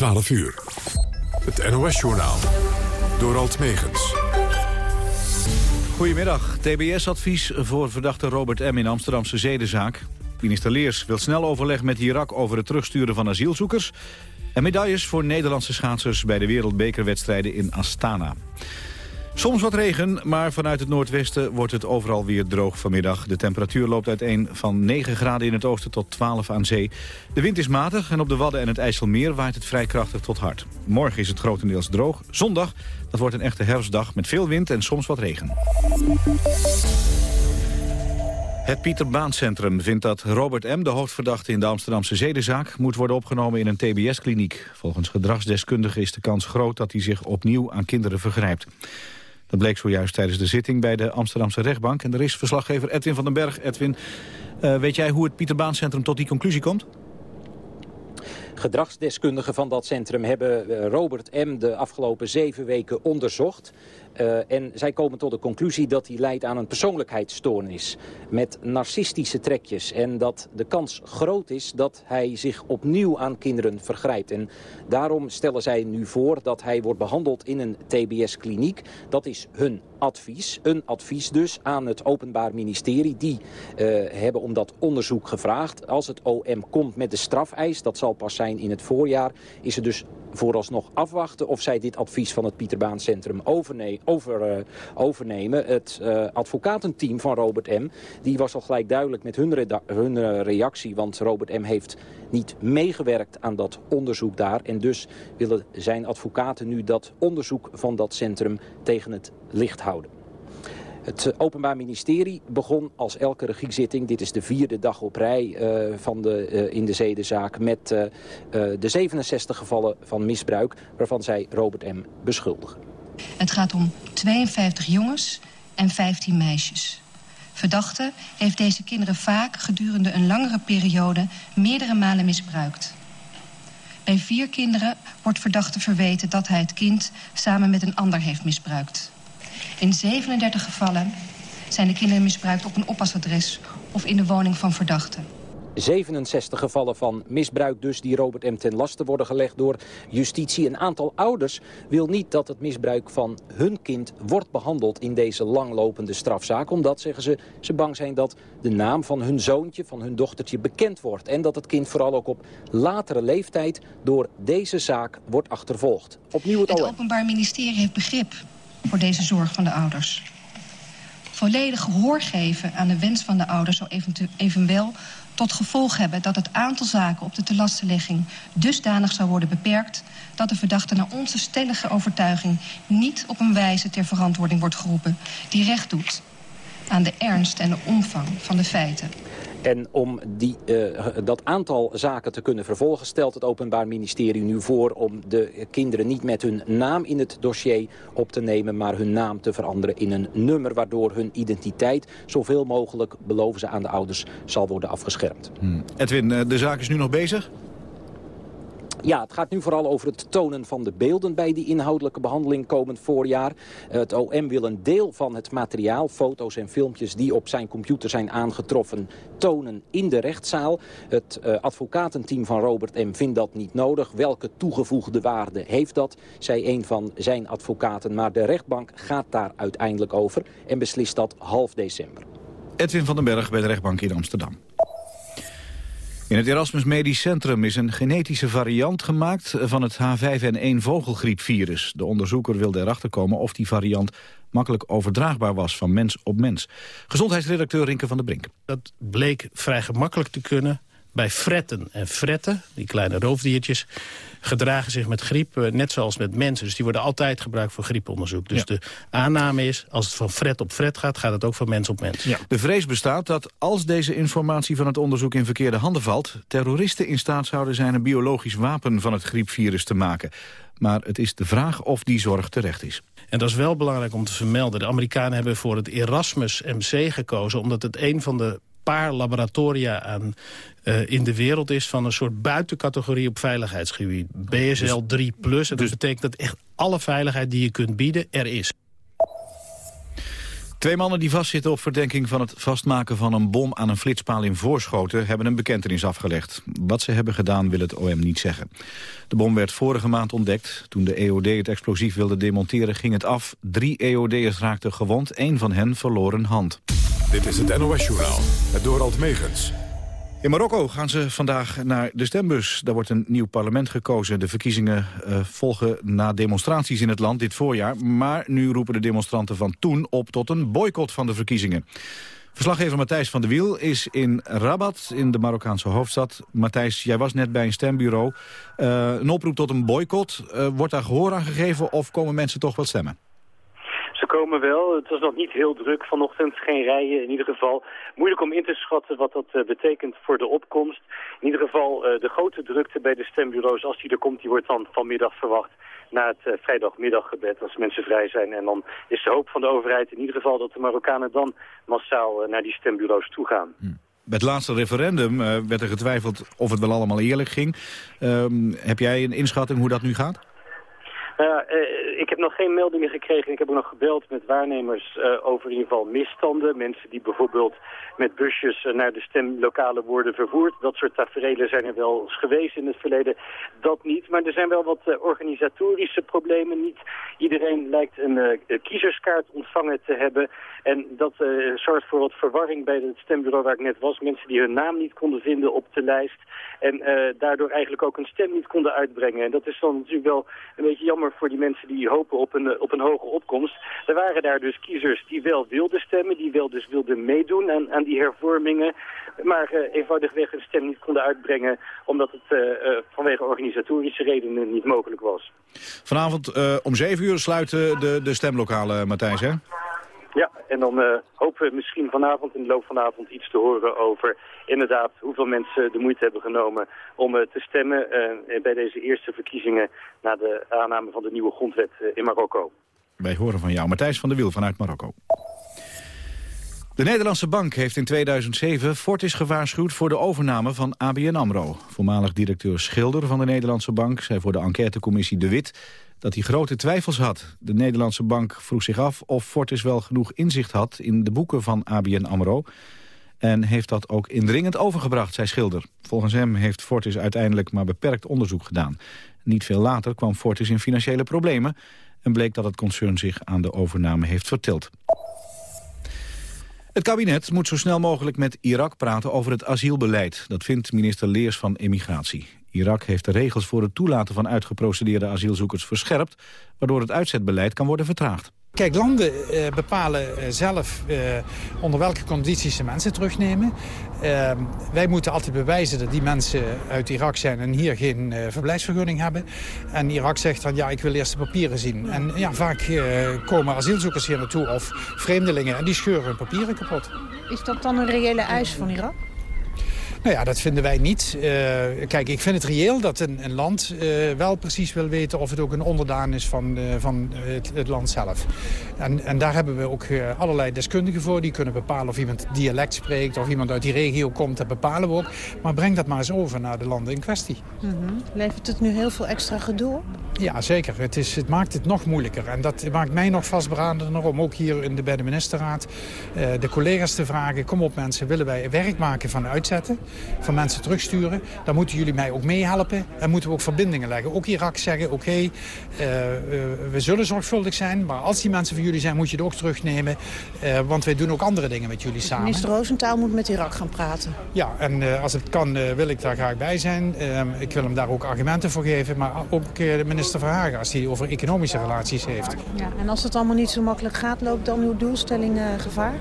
12 uur. Het NOS-journaal. Door Alt Megens. Goedemiddag. TBS-advies voor verdachte Robert M. in Amsterdamse zedenzaak. Minister Leers wil snel overleg met Irak over het terugsturen van asielzoekers. En medailles voor Nederlandse schaatsers bij de wereldbekerwedstrijden in Astana. Soms wat regen, maar vanuit het noordwesten wordt het overal weer droog vanmiddag. De temperatuur loopt uiteen van 9 graden in het oosten tot 12 aan zee. De wind is matig en op de Wadden en het IJsselmeer waait het vrij krachtig tot hard. Morgen is het grotendeels droog. Zondag, dat wordt een echte herfstdag met veel wind en soms wat regen. Het Pieter Baan Centrum vindt dat Robert M., de hoofdverdachte in de Amsterdamse zedenzaak, moet worden opgenomen in een TBS-kliniek. Volgens gedragsdeskundigen is de kans groot dat hij zich opnieuw aan kinderen vergrijpt. Dat bleek zojuist tijdens de zitting bij de Amsterdamse rechtbank. En er is verslaggever Edwin van den Berg. Edwin, uh, weet jij hoe het Pieterbaancentrum tot die conclusie komt? Gedragsdeskundigen van dat centrum hebben eh, Robert M. de afgelopen zeven weken onderzocht. Uh, en zij komen tot de conclusie dat hij leidt aan een persoonlijkheidsstoornis met narcistische trekjes. En dat de kans groot is dat hij zich opnieuw aan kinderen vergrijpt. En daarom stellen zij nu voor dat hij wordt behandeld in een TBS-kliniek. Dat is hun advies. Een advies dus aan het Openbaar Ministerie. Die uh, hebben om dat onderzoek gevraagd. Als het OM komt met de strafeis, dat zal pas zijn in het voorjaar... is het dus vooralsnog afwachten of zij dit advies van het Pieterbaancentrum overnemen over, uh, overnemen. Het uh, advocatenteam van Robert M. die was al gelijk duidelijk met hun, hun uh, reactie. Want Robert M. heeft niet meegewerkt aan dat onderzoek daar. En dus willen zijn advocaten nu dat onderzoek van dat centrum tegen het licht houden. Het Openbaar Ministerie begon als elke regiezitting, dit is de vierde dag op rij uh, van de, uh, in de zedenzaak, met de 67 gevallen van misbruik waarvan zij Robert M. beschuldigen. Het gaat om 52 jongens en 15 meisjes. Verdachte heeft deze kinderen vaak gedurende een langere periode meerdere malen misbruikt. Bij vier kinderen wordt verdachte verweten dat hij het kind samen met een ander heeft misbruikt. In 37 gevallen zijn de kinderen misbruikt op een oppasadres of in de woning van verdachten. 67 gevallen van misbruik dus die Robert M. ten laste worden gelegd door justitie. Een aantal ouders wil niet dat het misbruik van hun kind wordt behandeld in deze langlopende strafzaak. Omdat, zeggen ze, ze bang zijn dat de naam van hun zoontje, van hun dochtertje bekend wordt. En dat het kind vooral ook op latere leeftijd door deze zaak wordt achtervolgd. Opnieuw het, het Openbaar Ministerie heeft begrip voor deze zorg van de ouders. Volledig gehoor geven aan de wens van de ouders zou evenwel tot gevolg hebben dat het aantal zaken op de telastenlegging dusdanig zou worden beperkt dat de verdachte naar onze stellige overtuiging niet op een wijze ter verantwoording wordt geroepen die recht doet aan de ernst en de omvang van de feiten. En om die, uh, dat aantal zaken te kunnen vervolgen... stelt het Openbaar Ministerie nu voor om de kinderen niet met hun naam in het dossier op te nemen... maar hun naam te veranderen in een nummer... waardoor hun identiteit zoveel mogelijk, beloven ze aan de ouders, zal worden afgeschermd. Hmm. Edwin, eh, de zaak is nu nog bezig? Ja, het gaat nu vooral over het tonen van de beelden bij die inhoudelijke behandeling komend voorjaar. Het OM wil een deel van het materiaal, foto's en filmpjes die op zijn computer zijn aangetroffen, tonen in de rechtszaal. Het uh, advocatenteam van Robert M. vindt dat niet nodig. Welke toegevoegde waarde heeft dat, zei een van zijn advocaten. Maar de rechtbank gaat daar uiteindelijk over en beslist dat half december. Edwin van den Berg bij de rechtbank in Amsterdam. In het Erasmus Medisch Centrum is een genetische variant gemaakt van het H5N1 vogelgriepvirus. De onderzoeker wilde erachter komen of die variant makkelijk overdraagbaar was van mens op mens. Gezondheidsredacteur Rinke van der Brink. Dat bleek vrij gemakkelijk te kunnen bij fretten en fretten, die kleine roofdiertjes gedragen zich met griep eh, net zoals met mensen. Dus die worden altijd gebruikt voor grieponderzoek. Dus de aanname is, als het van fret op fret gaat... gaat het ook van mens op mens. Ja. De vrees bestaat dat als deze informatie van het onderzoek in verkeerde handen valt... terroristen in staat zouden zijn een biologisch wapen van het griepvirus te maken. Maar het is de vraag of die zorg terecht is. En dat is wel belangrijk om te vermelden. De Amerikanen hebben voor het Erasmus MC gekozen... omdat het een van de paar laboratoria aan, uh, in de wereld is... van een soort buitencategorie op veiligheidsgebied. BSL 3+. Dus- en dat dus, betekent dat echt alle veiligheid die je kunt bieden er is. Twee mannen die vastzitten op verdenking van het vastmaken van een bom aan een flitspaal in Voorschoten hebben een bekentenis afgelegd. Wat ze hebben gedaan wil het OM niet zeggen. De bom werd vorige maand ontdekt. Toen de EOD het explosief wilde demonteren ging het af. Drie EOD'ers raakten gewond, één van hen verloor een hand. Dit is het NOS Journaal, het Dorald Megens. In Marokko gaan ze vandaag naar de stembus. Daar wordt een nieuw parlement gekozen. De verkiezingen uh, volgen na demonstraties in het land dit voorjaar. Maar nu roepen de demonstranten van toen op tot een boycott van de verkiezingen. Verslaggever Matthijs van der Wiel is in Rabat, in de Marokkaanse hoofdstad. Matthijs, jij was net bij een stembureau. Uh, een oproep tot een boycott. Uh, wordt daar gehoor aan gegeven of komen mensen toch wel stemmen? Ze komen wel. Het was nog niet heel druk vanochtend. Geen rijen in ieder geval. Moeilijk om in te schatten wat dat uh, betekent voor de opkomst. In ieder geval uh, de grote drukte bij de stembureaus, als die er komt, die wordt dan vanmiddag verwacht na het uh, vrijdagmiddaggebed als mensen vrij zijn. En dan is de hoop van de overheid in ieder geval dat de Marokkanen dan massaal naar die stembureaus toe gaan. Hm. Bij het laatste referendum werd er getwijfeld of het wel allemaal eerlijk ging. Ehm, heb jij een inschatting hoe dat nu gaat? Nou uh, ik heb nog geen meldingen gekregen. Ik heb ook nog gebeld met waarnemers uh, over in ieder geval misstanden. Mensen die bijvoorbeeld met busjes naar de stemlokalen worden vervoerd. Dat soort tafereelen zijn er wel eens geweest in het verleden. Dat niet, maar er zijn wel wat organisatorische problemen. Niet iedereen lijkt een kiezerskaart ontvangen te hebben. En dat zorgt voor wat verwarring bij het stembureau waar ik net was. Mensen die hun naam niet konden vinden op de lijst. En daardoor eigenlijk ook een stem niet konden uitbrengen. En dat is dan natuurlijk wel een beetje jammer voor die mensen die hopen op een, op een hoge opkomst. Er waren daar dus kiezers die wel wilden stemmen, die wel dus wilden meedoen aan, aan die hervormingen. Maar uh, eenvoudigweg een stem niet konden uitbrengen omdat het uh, uh, vanwege organisatorische redenen niet mogelijk was. Vanavond om 7 uur sluiten de, de stemlokalen, Matthijs, hè? Ja, en dan uh, hopen we misschien vanavond in de loop van avond iets te horen over inderdaad hoeveel mensen de moeite hebben genomen om uh, te stemmen uh, bij deze eerste verkiezingen na de aanname van de nieuwe grondwet in Marokko. Wij horen van jou, Matthijs van der Wiel vanuit Marokko. De Nederlandse Bank heeft in 2007 Fortis gewaarschuwd voor de overname van ABN AMRO. Voormalig directeur Schilder van de Nederlandse Bank zei voor de enquêtecommissie De Wit dat hij grote twijfels had. De Nederlandse bank vroeg zich af of Fortis wel genoeg inzicht had in de boeken van ABN AMRO. En heeft dat ook indringend overgebracht, zei Schilder. Volgens hem heeft Fortis uiteindelijk maar beperkt onderzoek gedaan. Niet veel later kwam Fortis in financiële problemen... en bleek dat het concern zich aan de overname heeft vertild. Het kabinet moet zo snel mogelijk met Irak praten over het asielbeleid. Dat vindt minister Leers van Immigratie. Irak heeft de regels voor het toelaten van uitgeprocedeerde asielzoekers verscherpt... waardoor het uitzetbeleid kan worden vertraagd. Kijk, landen uh, bepalen uh, zelf uh, onder welke condities ze mensen terugnemen. wij moeten altijd bewijzen dat die mensen uit Irak zijn en hier geen verblijfsvergunning hebben. En Irak zegt dan, ja, ik wil eerst de papieren zien. En ja, vaak komen asielzoekers hier naartoe of vreemdelingen en die scheuren hun papieren kapot. Is dat dan een reële eis van Irak? Nou ja, dat vinden wij niet. Uh, kijk, ik vind het reëel dat een, een land uh, wel precies wil weten... of het ook een onderdaan is van, uh, van het, het, land zelf. En, en daar hebben we ook allerlei deskundigen voor. Die kunnen bepalen of iemand dialect spreekt... of iemand uit die regio komt, dat bepalen we ook. Maar breng dat maar eens over naar de landen in kwestie. Mm -hmm. Levert het nu heel veel extra gedoe op? Ja, zeker. Het, is, het maakt het nog moeilijker. En dat maakt mij nog vastberadener om ook hier in de, bij de ministerraad... de collega's te vragen, kom op mensen, willen wij werk maken van uitzetten van mensen terugsturen. Dan moeten jullie mij ook meehelpen. En moeten we ook verbindingen leggen. Ook Irak zeggen, oké, okay, uh, uh, we zullen zorgvuldig zijn. Maar als die mensen van jullie zijn, moet je het ook terugnemen. Uh, want wij doen ook andere dingen met jullie samen. Minister Roosentaal moet met Irak gaan praten. Ja, en als het kan wil ik daar graag bij zijn. ik wil hem daar ook argumenten voor geven. Maar ook de minister Verhagen, als hij over economische relaties heeft. Ja, en als het allemaal niet zo makkelijk gaat, loopt dan uw doelstelling gevaar?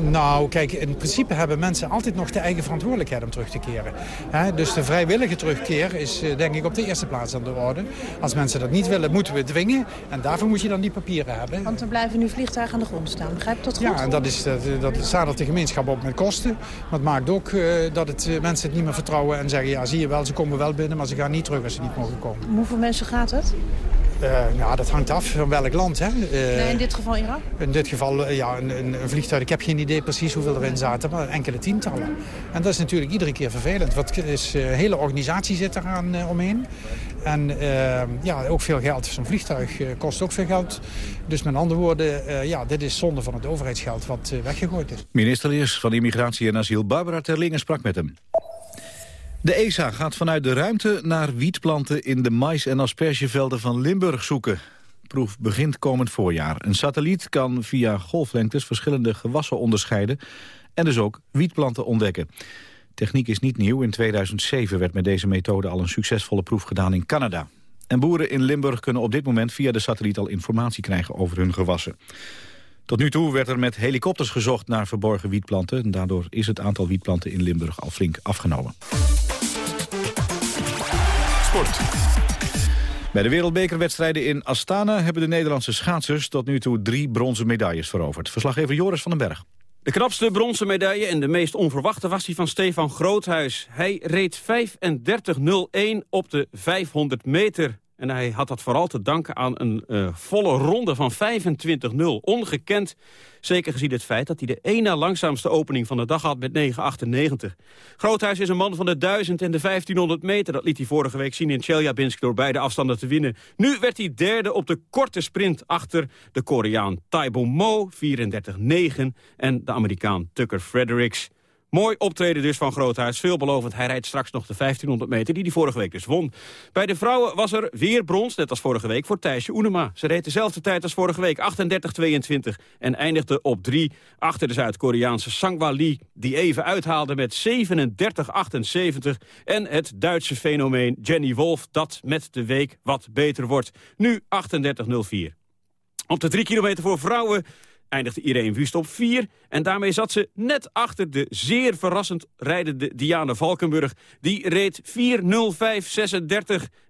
Nou, kijk, in principe hebben mensen altijd nog de eigen verantwoordelijkheid om terug te keren. He, dus de vrijwillige terugkeer is uh, denk ik op de eerste plaats aan de orde. Als mensen dat niet willen, moeten we dwingen. En daarvoor moet je dan die papieren hebben. Want er blijven nu vliegtuigen aan de grond staan. Begrijp je dat goed? Ja, en dat, is, dat, dat zadelt de gemeenschap op met kosten. Maar het maakt ook uh, dat het, uh, mensen het niet meer vertrouwen en zeggen... ja, zie je wel, ze komen wel binnen, maar ze gaan niet terug als ze niet mogen komen. Hoeveel mensen gaat het? Uh, nou, dat hangt af van welk land. Hè. Uh, nee, in dit geval Irak? In dit geval, uh, ja, een, een, vliegtuig. Ik heb geen idee precies hoeveel erin zaten, maar enkele tientallen. En dat is natuurlijk iedere keer vervelend. Wat is, een hele organisatie zit eraan omheen. En ja, ook veel geld. Zo'n vliegtuig kost ook veel geld. Dus met andere woorden, ja, dit is zonde van het overheidsgeld wat weggegooid is. Minister Leers van Immigratie en Asiel Barbara Terlingen sprak met hem. De ESA gaat vanuit de ruimte naar wietplanten in de mais- en aspergevelden van Limburg zoeken. De proef begint komend voorjaar. Een satelliet kan via golflengtes verschillende gewassen onderscheiden en dus ook wietplanten ontdekken. Techniek is niet nieuw. In 2007 werd met deze methode al een succesvolle proef gedaan in Canada. En boeren in Limburg kunnen op dit moment via de satelliet al informatie krijgen over hun gewassen. Tot nu toe werd er met helikopters gezocht naar verborgen wietplanten. Daardoor is het aantal wietplanten in Limburg al flink afgenomen. Sport. Bij de wereldbekerwedstrijden in Astana hebben de Nederlandse schaatsers tot nu toe drie bronzen medailles veroverd. Verslaggever Joris van den Berg. De knapste bronzen medaille en de meest onverwachte was die van Stefan Groothuis. Hij reed 35.01 op de 500 meter. En hij had dat vooral te danken aan een uh, volle ronde van 25-0. Ongekend, zeker gezien het feit dat hij de ene langzaamste opening van de dag had met 9,98. Groothuis is een man van de 1000 en de 1500 meter. Dat liet hij vorige week zien in Chelyabinsk door beide afstanden te winnen. Nu werd hij derde op de korte sprint achter de Koreaan Taibo Mo, 34-9... en de Amerikaan Tucker Fredericks. Mooi optreden dus van Groothuis. Veelbelovend. Hij rijdt straks nog de 1500 meter die hij vorige week dus won. Bij de vrouwen was er weer brons, net als vorige week, voor Thijsje Oenema. Ze reed dezelfde tijd als vorige week, 38-22. En eindigde op 3 achter de Zuid-Koreaanse Sangwa Lee... die even uithaalde met 37-78. En het Duitse fenomeen Jenny Wolf, dat met de week wat beter wordt. Nu 38-04. Op de 3 kilometer voor vrouwen eindigde Irene Wust op 4. En daarmee zat ze net achter de zeer verrassend rijdende Diana Valkenburg. Die reed 4.05.36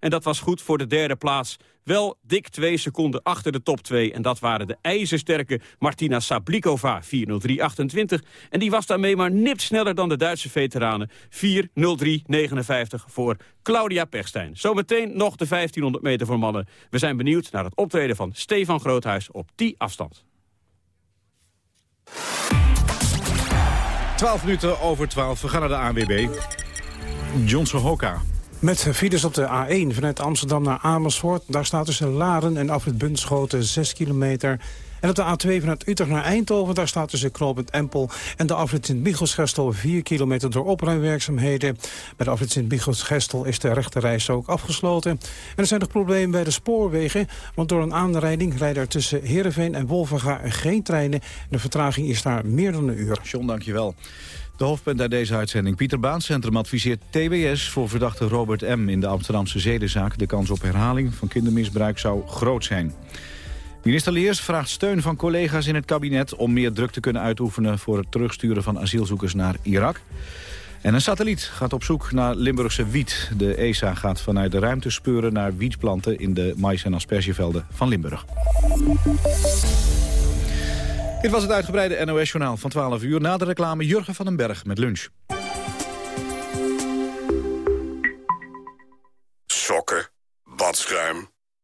en dat was goed voor de derde plaats. Wel dik twee seconden achter de top 2. En dat waren de ijzersterke Martina Sablikova, 4.03.28. En die was daarmee maar nipt sneller dan de Duitse veteranen. 4.03.59 voor Claudia Pechstein. Zometeen nog de 1500 meter voor mannen. We zijn benieuwd naar het optreden van Stefan Groothuis op die afstand. 12 minuten over 12. We gaan naar de ANWB. Johnson Hoka. Met files op de A1 vanuit Amsterdam naar Amersfoort. Daar staat tussen Laren en Afrit Bunschoten 6 kilometer. En op de A2 vanuit Utrecht naar Eindhoven, daar staat tussen Knoopend Empel en de afrit Sint-Michels-Gestel 4 kilometer door opruimwerkzaamheden. Bij de afrit Sint-Michels-Gestel is de rechterreis ook afgesloten. En er zijn nog problemen bij de spoorwegen, want door een aanrijding rijden er tussen Heerenveen en Wolvenga geen treinen. De vertraging is daar meer dan een uur. John, dankjewel. De hoofdpunt uit deze uitzending. Pieter Baancentrum adviseert TBS voor verdachte Robert M. in de Amsterdamse zedenzaak. De kans op herhaling van kindermisbruik zou groot zijn. Minister Leers vraagt steun van collega's in het kabinet... om meer druk te kunnen uitoefenen voor het terugsturen van asielzoekers naar Irak. En een satelliet gaat op zoek naar Limburgse wiet. De ESA gaat vanuit de ruimte speuren naar wietplanten... in de mais- en aspergevelden van Limburg. Dit was het uitgebreide NOS-journaal van 12 uur. Na de reclame Jurgen van den Berg met lunch.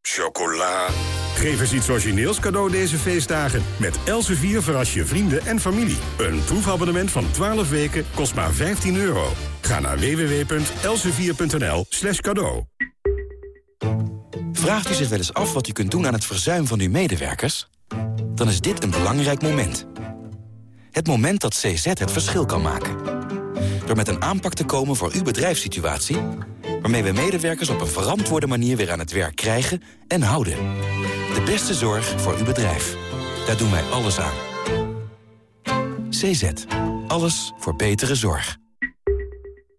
Chocola... Geef eens iets origineels cadeau deze feestdagen. Met Elsevier verras je vrienden en familie. Een proefabonnement van 12 weken kost maar 15 euro. Ga naar www.elsevier.nl slash cadeau. Vraagt u zich wel eens af wat u kunt doen aan het verzuim van uw medewerkers? Dan is dit een belangrijk moment. Het moment dat CZ het verschil kan maken. Door met een aanpak te komen voor uw bedrijfssituatie... waarmee we medewerkers op een verantwoorde manier weer aan het werk krijgen en houden. De beste zorg voor uw bedrijf. Daar doen wij alles aan. CZ. Alles voor betere zorg.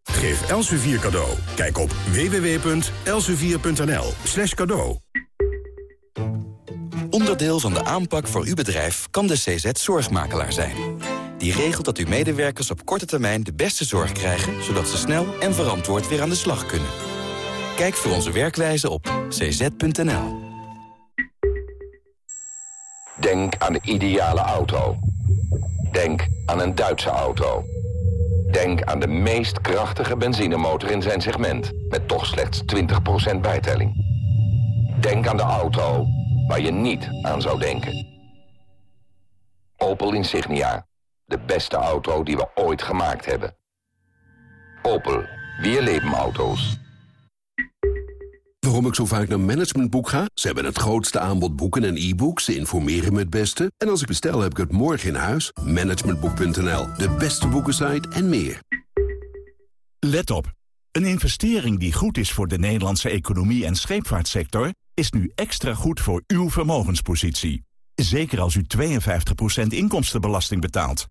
Geef Elsevier cadeau. Kijk op www.elsevier.nl slash cadeau. Onderdeel van de aanpak voor uw bedrijf kan de CZ Zorgmakelaar zijn. Die regelt dat uw medewerkers op korte termijn de beste zorg krijgen... zodat ze snel en verantwoord weer aan de slag kunnen. Kijk voor onze werkwijze op cz.nl. Denk aan de ideale auto. Denk aan een Duitse auto. Denk aan de meest krachtige benzinemotor in zijn segment... met toch slechts 20% bijtelling. Denk aan de auto waar je niet aan zou denken. Opel Insignia. De beste auto die we ooit gemaakt hebben. Opel. Weer leven auto's. Waarom ik zo vaak naar Managementboek ga? Ze hebben het grootste aanbod boeken en e-books. Ze informeren me het beste. En als ik bestel, heb ik het morgen in huis. Managementboek.nl, de beste boekensite en meer. Let op. Een investering die goed is voor de Nederlandse economie en scheepvaartsector... is nu extra goed voor uw vermogenspositie. Zeker als u 52% inkomstenbelasting betaalt.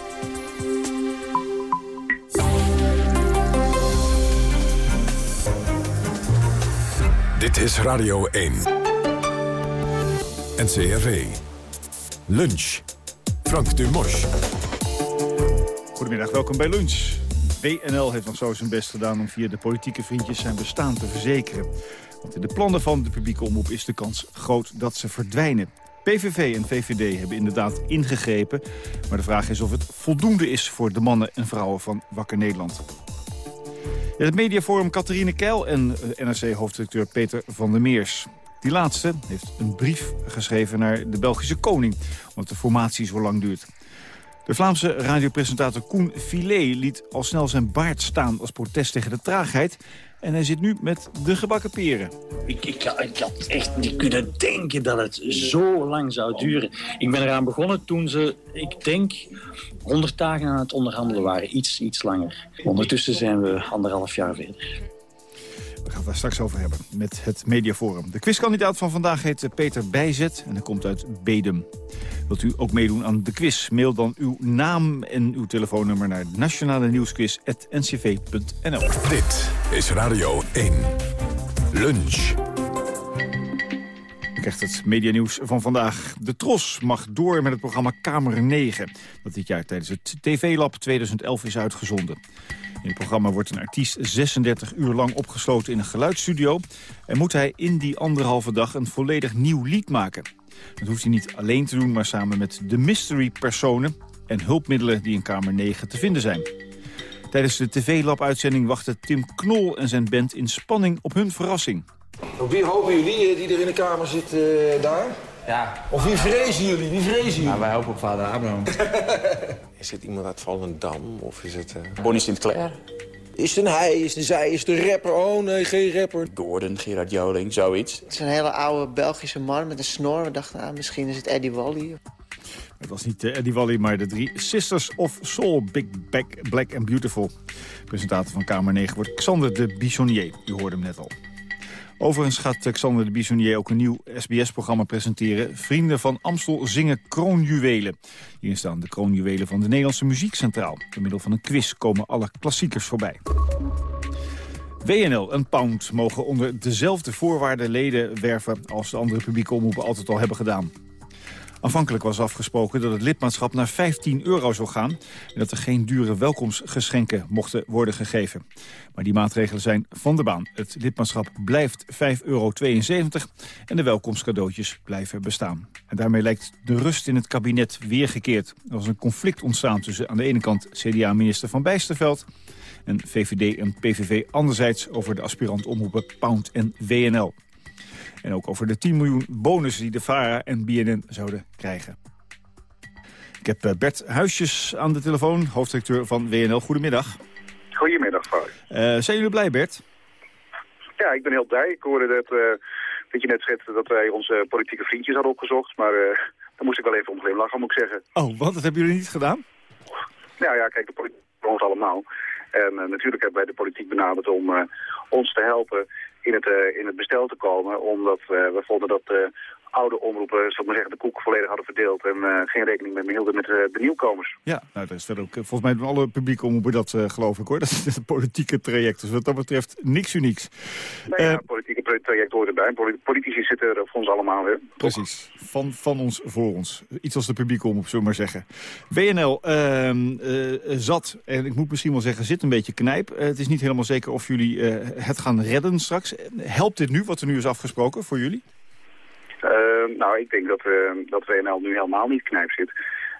Dit is Radio 1. NCRV. Lunch. Frank Dumos. Goedemiddag, welkom bij Lunch. WNL heeft nog zo zijn best gedaan om via de politieke vriendjes zijn bestaan te verzekeren. Want in de plannen van de publieke omroep is de kans groot dat ze verdwijnen. PVV en VVD hebben inderdaad ingegrepen. Maar de vraag is of het voldoende is voor de mannen en vrouwen van Wakker Nederland. Het mediaforum Catharine Keil en eh, NRC-hoofdredacteur Peter van der Meers. Die laatste heeft een brief geschreven naar de Belgische koning... omdat de formatie zo lang duurt. De Vlaamse radiopresentator Koen Filet liet al snel zijn baard staan... als protest tegen de traagheid. En hij zit nu met de gebakken peren. Ik, ik, ik had echt niet kunnen denken dat het zo lang zou duren. Ik ben eraan begonnen toen ze, ik denk, 100 dagen aan het onderhandelen waren. Iets, iets langer. Ondertussen zijn we anderhalf jaar verder. We gaan het daar straks over hebben met het Mediaforum. De quizkandidaat van vandaag heet Peter Bijzet en hij komt uit Bedum. Wilt u ook meedoen aan de quiz? Mail dan uw naam en uw telefoonnummer naar nationale nieuwsquiz.ncv.nl. Dit is Radio 1. Lunch. Krijgt het medianieuws van vandaag. De Tros mag door met het programma Kamer 9... dat dit jaar tijdens het TV-lab 2011 is uitgezonden. In het programma wordt een artiest 36 uur lang opgesloten in een geluidsstudio... en moet hij in die anderhalve dag een volledig nieuw lied maken. Dat hoeft hij niet alleen te doen, maar samen met de mystery-personen... en hulpmiddelen die in Kamer 9 te vinden zijn. Tijdens de TV-lab-uitzending wachten Tim Knol en zijn band in spanning op hun verrassing. Op wie hopen jullie die er in de kamer zit uh, daar? Ja. Of wie vrezen jullie? Wie vrezen jullie? Nou, wij hopen op vader Abraham. is het iemand uit Volendam of is het... Uh... Bonnie Sinclair. Is het een hij, is het een zij, is het een rapper? Oh nee, geen rapper. Gordon, Gerard Joling, zoiets. Het is een hele oude Belgische man met een snor. We dachten, ah, misschien is het Eddie Wally. Het was niet uh, Eddie Wally, maar de drie Sisters of Soul, Big Back, Black and Beautiful. Presentator van Kamer 9 wordt Xander de Bissonnier. U hoorde hem net al. Overigens gaat Xander de Bissonnier ook een nieuw SBS-programma presenteren. Vrienden van Amstel zingen kroonjuwelen. Hier staan de kroonjuwelen van de Nederlandse muziek centraal. Door middel van een quiz komen alle klassiekers voorbij. WNL en Pound mogen onder dezelfde voorwaarden leden werven... als de andere publieke omroepen altijd al hebben gedaan. Aanvankelijk was afgesproken dat het lidmaatschap naar 15 euro zou gaan... en dat er geen dure welkomstgeschenken mochten worden gegeven. Maar die maatregelen zijn van de baan. Het lidmaatschap blijft 5,72 euro en de welkomstcadeautjes blijven bestaan. En daarmee lijkt de rust in het kabinet weergekeerd. Er was een conflict ontstaan tussen aan de ene kant CDA-minister Van Bijsterveld... en VVD en PVV anderzijds over de aspirant omroepen Pound en WNL. En ook over de 10 miljoen bonus die de VARA en BNN zouden krijgen. Ik heb eh, Bert Huisjes aan de telefoon, hoofddirecteur van WNL. Goedemiddag. Goedemiddag, Frank. Uh, zijn jullie blij, Bert? Ja, ik ben heel blij. Ik hoorde dat, uh, dat je net schetste dat wij onze politieke vriendjes hadden opgezocht. Maar uh, daar moest ik wel even om glimlachen, moet ik zeggen. Oh, wat? Dat hebben jullie niet gedaan? Nou ja, kijk, de politiek ons allemaal. En natuurlijk hebben wij de politiek benaderd om ons te helpen in het, uh, in het bestel te komen. Omdat uh, we vonden dat uh, oude omroepen, zal ik maar zeggen, de koek volledig hadden verdeeld. En geen rekening meer hielden met de nieuwkomers. Ja, nou, dat is dat ook. Volgens mij doen alle publieke omroepen dat, geloof ik hoor. Dat is het politieke traject. Dus wat dat betreft niks unieks. Nee, ja, politieke traject hoort erbij. Politici zitten er voor ons allemaal weer. Precies. Van, van ons voor ons. Iets als de publieke omroep, zullen we maar zeggen. WNL ehm, zat, en ik moet misschien wel zeggen, zit een beetje knijp. het is niet helemaal zeker of jullie het gaan redden straks. Helpt dit nu, wat er nu is afgesproken, voor jullie? Uh, nou, ik denk dat, uh, dat WNL nu helemaal niet knijp zit.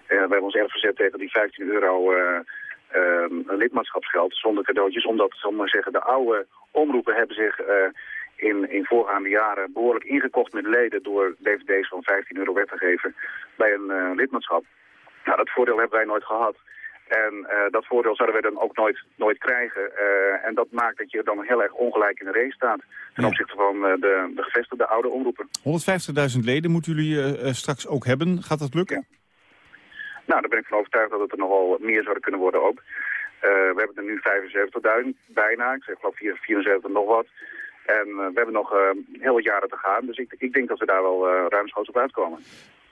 we hebben ons erg verzet tegen die 15 euro uh, lidmaatschapsgeld zonder cadeautjes. Omdat, zal maar zeggen, de oude omroepen hebben zich in, in voorgaande jaren behoorlijk ingekocht met leden door dvd's van 15 euro weg te geven bij een lidmaatschap. Nou, dat voordeel hebben wij nooit gehad. En uh, dat voordeel zouden wij dan ook nooit, nooit krijgen. Uh, en dat maakt dat je dan heel erg ongelijk in de race staat. Ten ja. opzichte van uh, de, de gevestigde oude omroepen. 150.000 leden moeten jullie straks ook hebben. Gaat dat lukken? Ja. Nou, daar ben ik van overtuigd dat het er nogal meer zouden kunnen worden ook. we hebben er nu 75.000 bijna. Ik zeg geloof 74 nog wat. En we hebben nog heel wat jaren te gaan. Dus ik, ik denk dat we daar wel ruimschoots op uitkomen.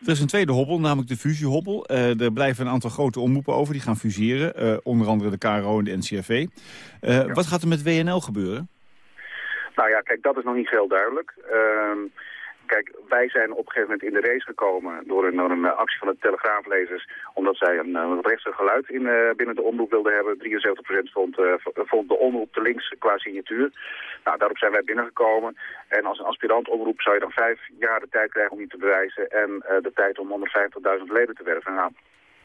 Er is een tweede hobbel, namelijk de fusiehobbel. Uh, er blijven een aantal grote omroepen over, die gaan fuseren. Uh, onder andere de KRO en de NCRV. Uh, ja. Wat gaat er met WNL gebeuren? Nou ja, kijk, dat is nog niet heel duidelijk. Ehm, wij zijn op een gegeven moment in de race gekomen door een, een actie van de telegraaflezers. Omdat zij een, een rechtse geluid in, uh, binnen de omroep wilden hebben. 73% vond, vond de omroep te links qua signatuur. Nou, daarop zijn wij binnengekomen. En als een aspirant omroep zou je dan vijf jaar de tijd krijgen om die te bewijzen. En de tijd om 150.000 leden te werven. Nou,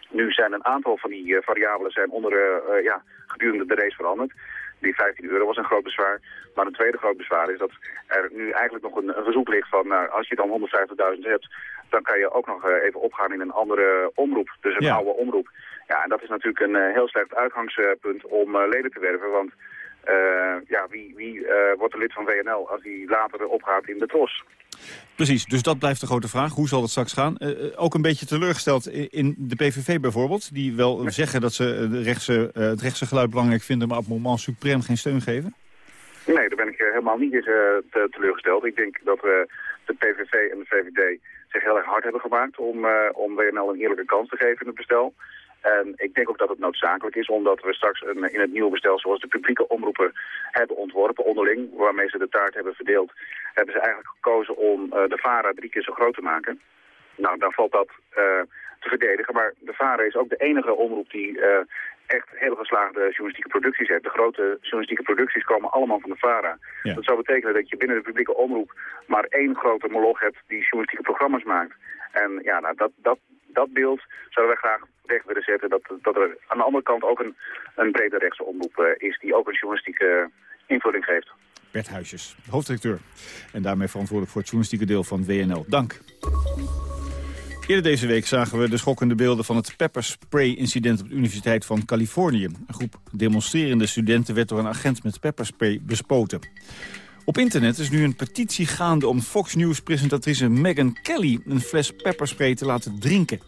nu zijn een aantal van die variabelen zijn onder, ja, gedurende de race veranderd. Die 15 euro was een groot bezwaar. Maar een tweede groot bezwaar is dat er nu eigenlijk nog een, een verzoek ligt van... Nou, als je dan 150.000 hebt, dan kan je ook nog uh, even opgaan in een andere omroep. Dus een ja. oude omroep. Ja, en dat is natuurlijk een uh, heel slecht uitgangspunt om uh, leden te werven. Want ja, wie, wie wordt er lid van WNL als hij later opgaat in de TROS? Precies, dus dat blijft de grote vraag. Hoe zal dat straks gaan? Uh, ook een beetje teleurgesteld in de PVV bijvoorbeeld... die wel ja. zeggen dat ze de rechtse, het rechtse geluid belangrijk vinden... maar op het moment suprem geen steun geven? Nee, daar ben ik helemaal niet eens te, teleurgesteld. Ik denk dat we de PVV en de VVD zich heel erg hard hebben gemaakt... om, om WNL een eerlijke kans te geven in het bestel. En ik denk ook dat het noodzakelijk is, omdat we straks een, in het nieuwe bestel... zoals de publieke omroepen hebben ontworpen onderling... waarmee ze de taart hebben verdeeld... hebben ze eigenlijk gekozen om uh, de VARA drie keer zo groot te maken. Nou, dan valt dat uh, te verdedigen. Maar de VARA is ook de enige omroep die uh, echt hele geslaagde journalistieke producties heeft. De grote journalistieke producties komen allemaal van de VARA. Ja. Dat zou betekenen dat je binnen de publieke omroep... maar één grote moloch hebt die journalistieke programma's maakt. En ja, nou, dat, dat, dat beeld zouden wij graag weg willen zetten. Dat, dat er aan de andere kant ook een, een brede rechtse omroep uh, is die ook een journalistieke invulling geeft. Bert Huisjes, hoofddirecteur. En daarmee verantwoordelijk voor het journalistieke deel van WNL. Dank. Eerder deze week zagen we de schokkende beelden van het pepperspray-incident op de Universiteit van Californië. Een groep demonstrerende studenten werd door een agent met pepperspray bespoten. Op internet is nu een petitie gaande om Fox News-presentatrice Megyn Kelly een fles pepperspray te laten drinken.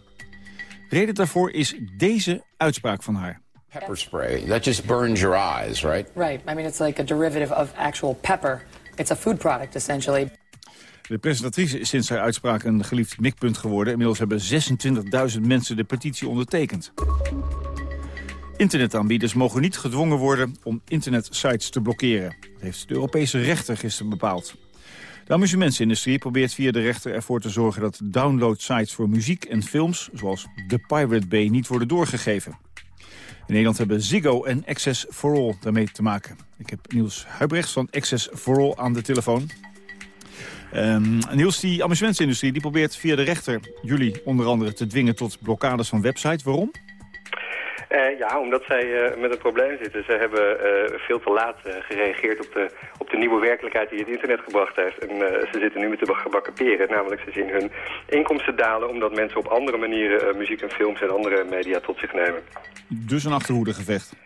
Reden daarvoor is deze uitspraak van haar. Pepper spray, that just burns your eyes, right? Right. I mean, it's like a derivative of actual pepper. It's a food product, essentially. De presentatrice is sinds haar uitspraak een geliefd mikpunt geworden. Inmiddels hebben 26.000 mensen de petitie ondertekend. Internetaanbieders mogen niet gedwongen worden om internetsites te blokkeren. Dat heeft de Europese rechter gisteren bepaald. De amusementsindustrie probeert via de rechter ervoor te zorgen... dat downloadsites voor muziek en films, zoals The Pirate Bay, niet worden doorgegeven. In Nederland hebben Ziggo en Access for All daarmee te maken. Ik heb Niels Huibrechts van Access for All aan de telefoon. Um, Niels, die amusementsindustrie die probeert via de rechter jullie onder andere te dwingen tot blokkades van websites. Waarom? Uh, ja, omdat zij uh, met een probleem zitten. Ze hebben uh, veel te laat gereageerd op de, op de nieuwe werkelijkheid die het internet gebracht heeft. En ze zitten nu met de gebakken peren. Namelijk, ze zien hun inkomsten dalen omdat mensen op andere manieren muziek en films en andere media tot zich nemen. Dus een achterhoedegevecht?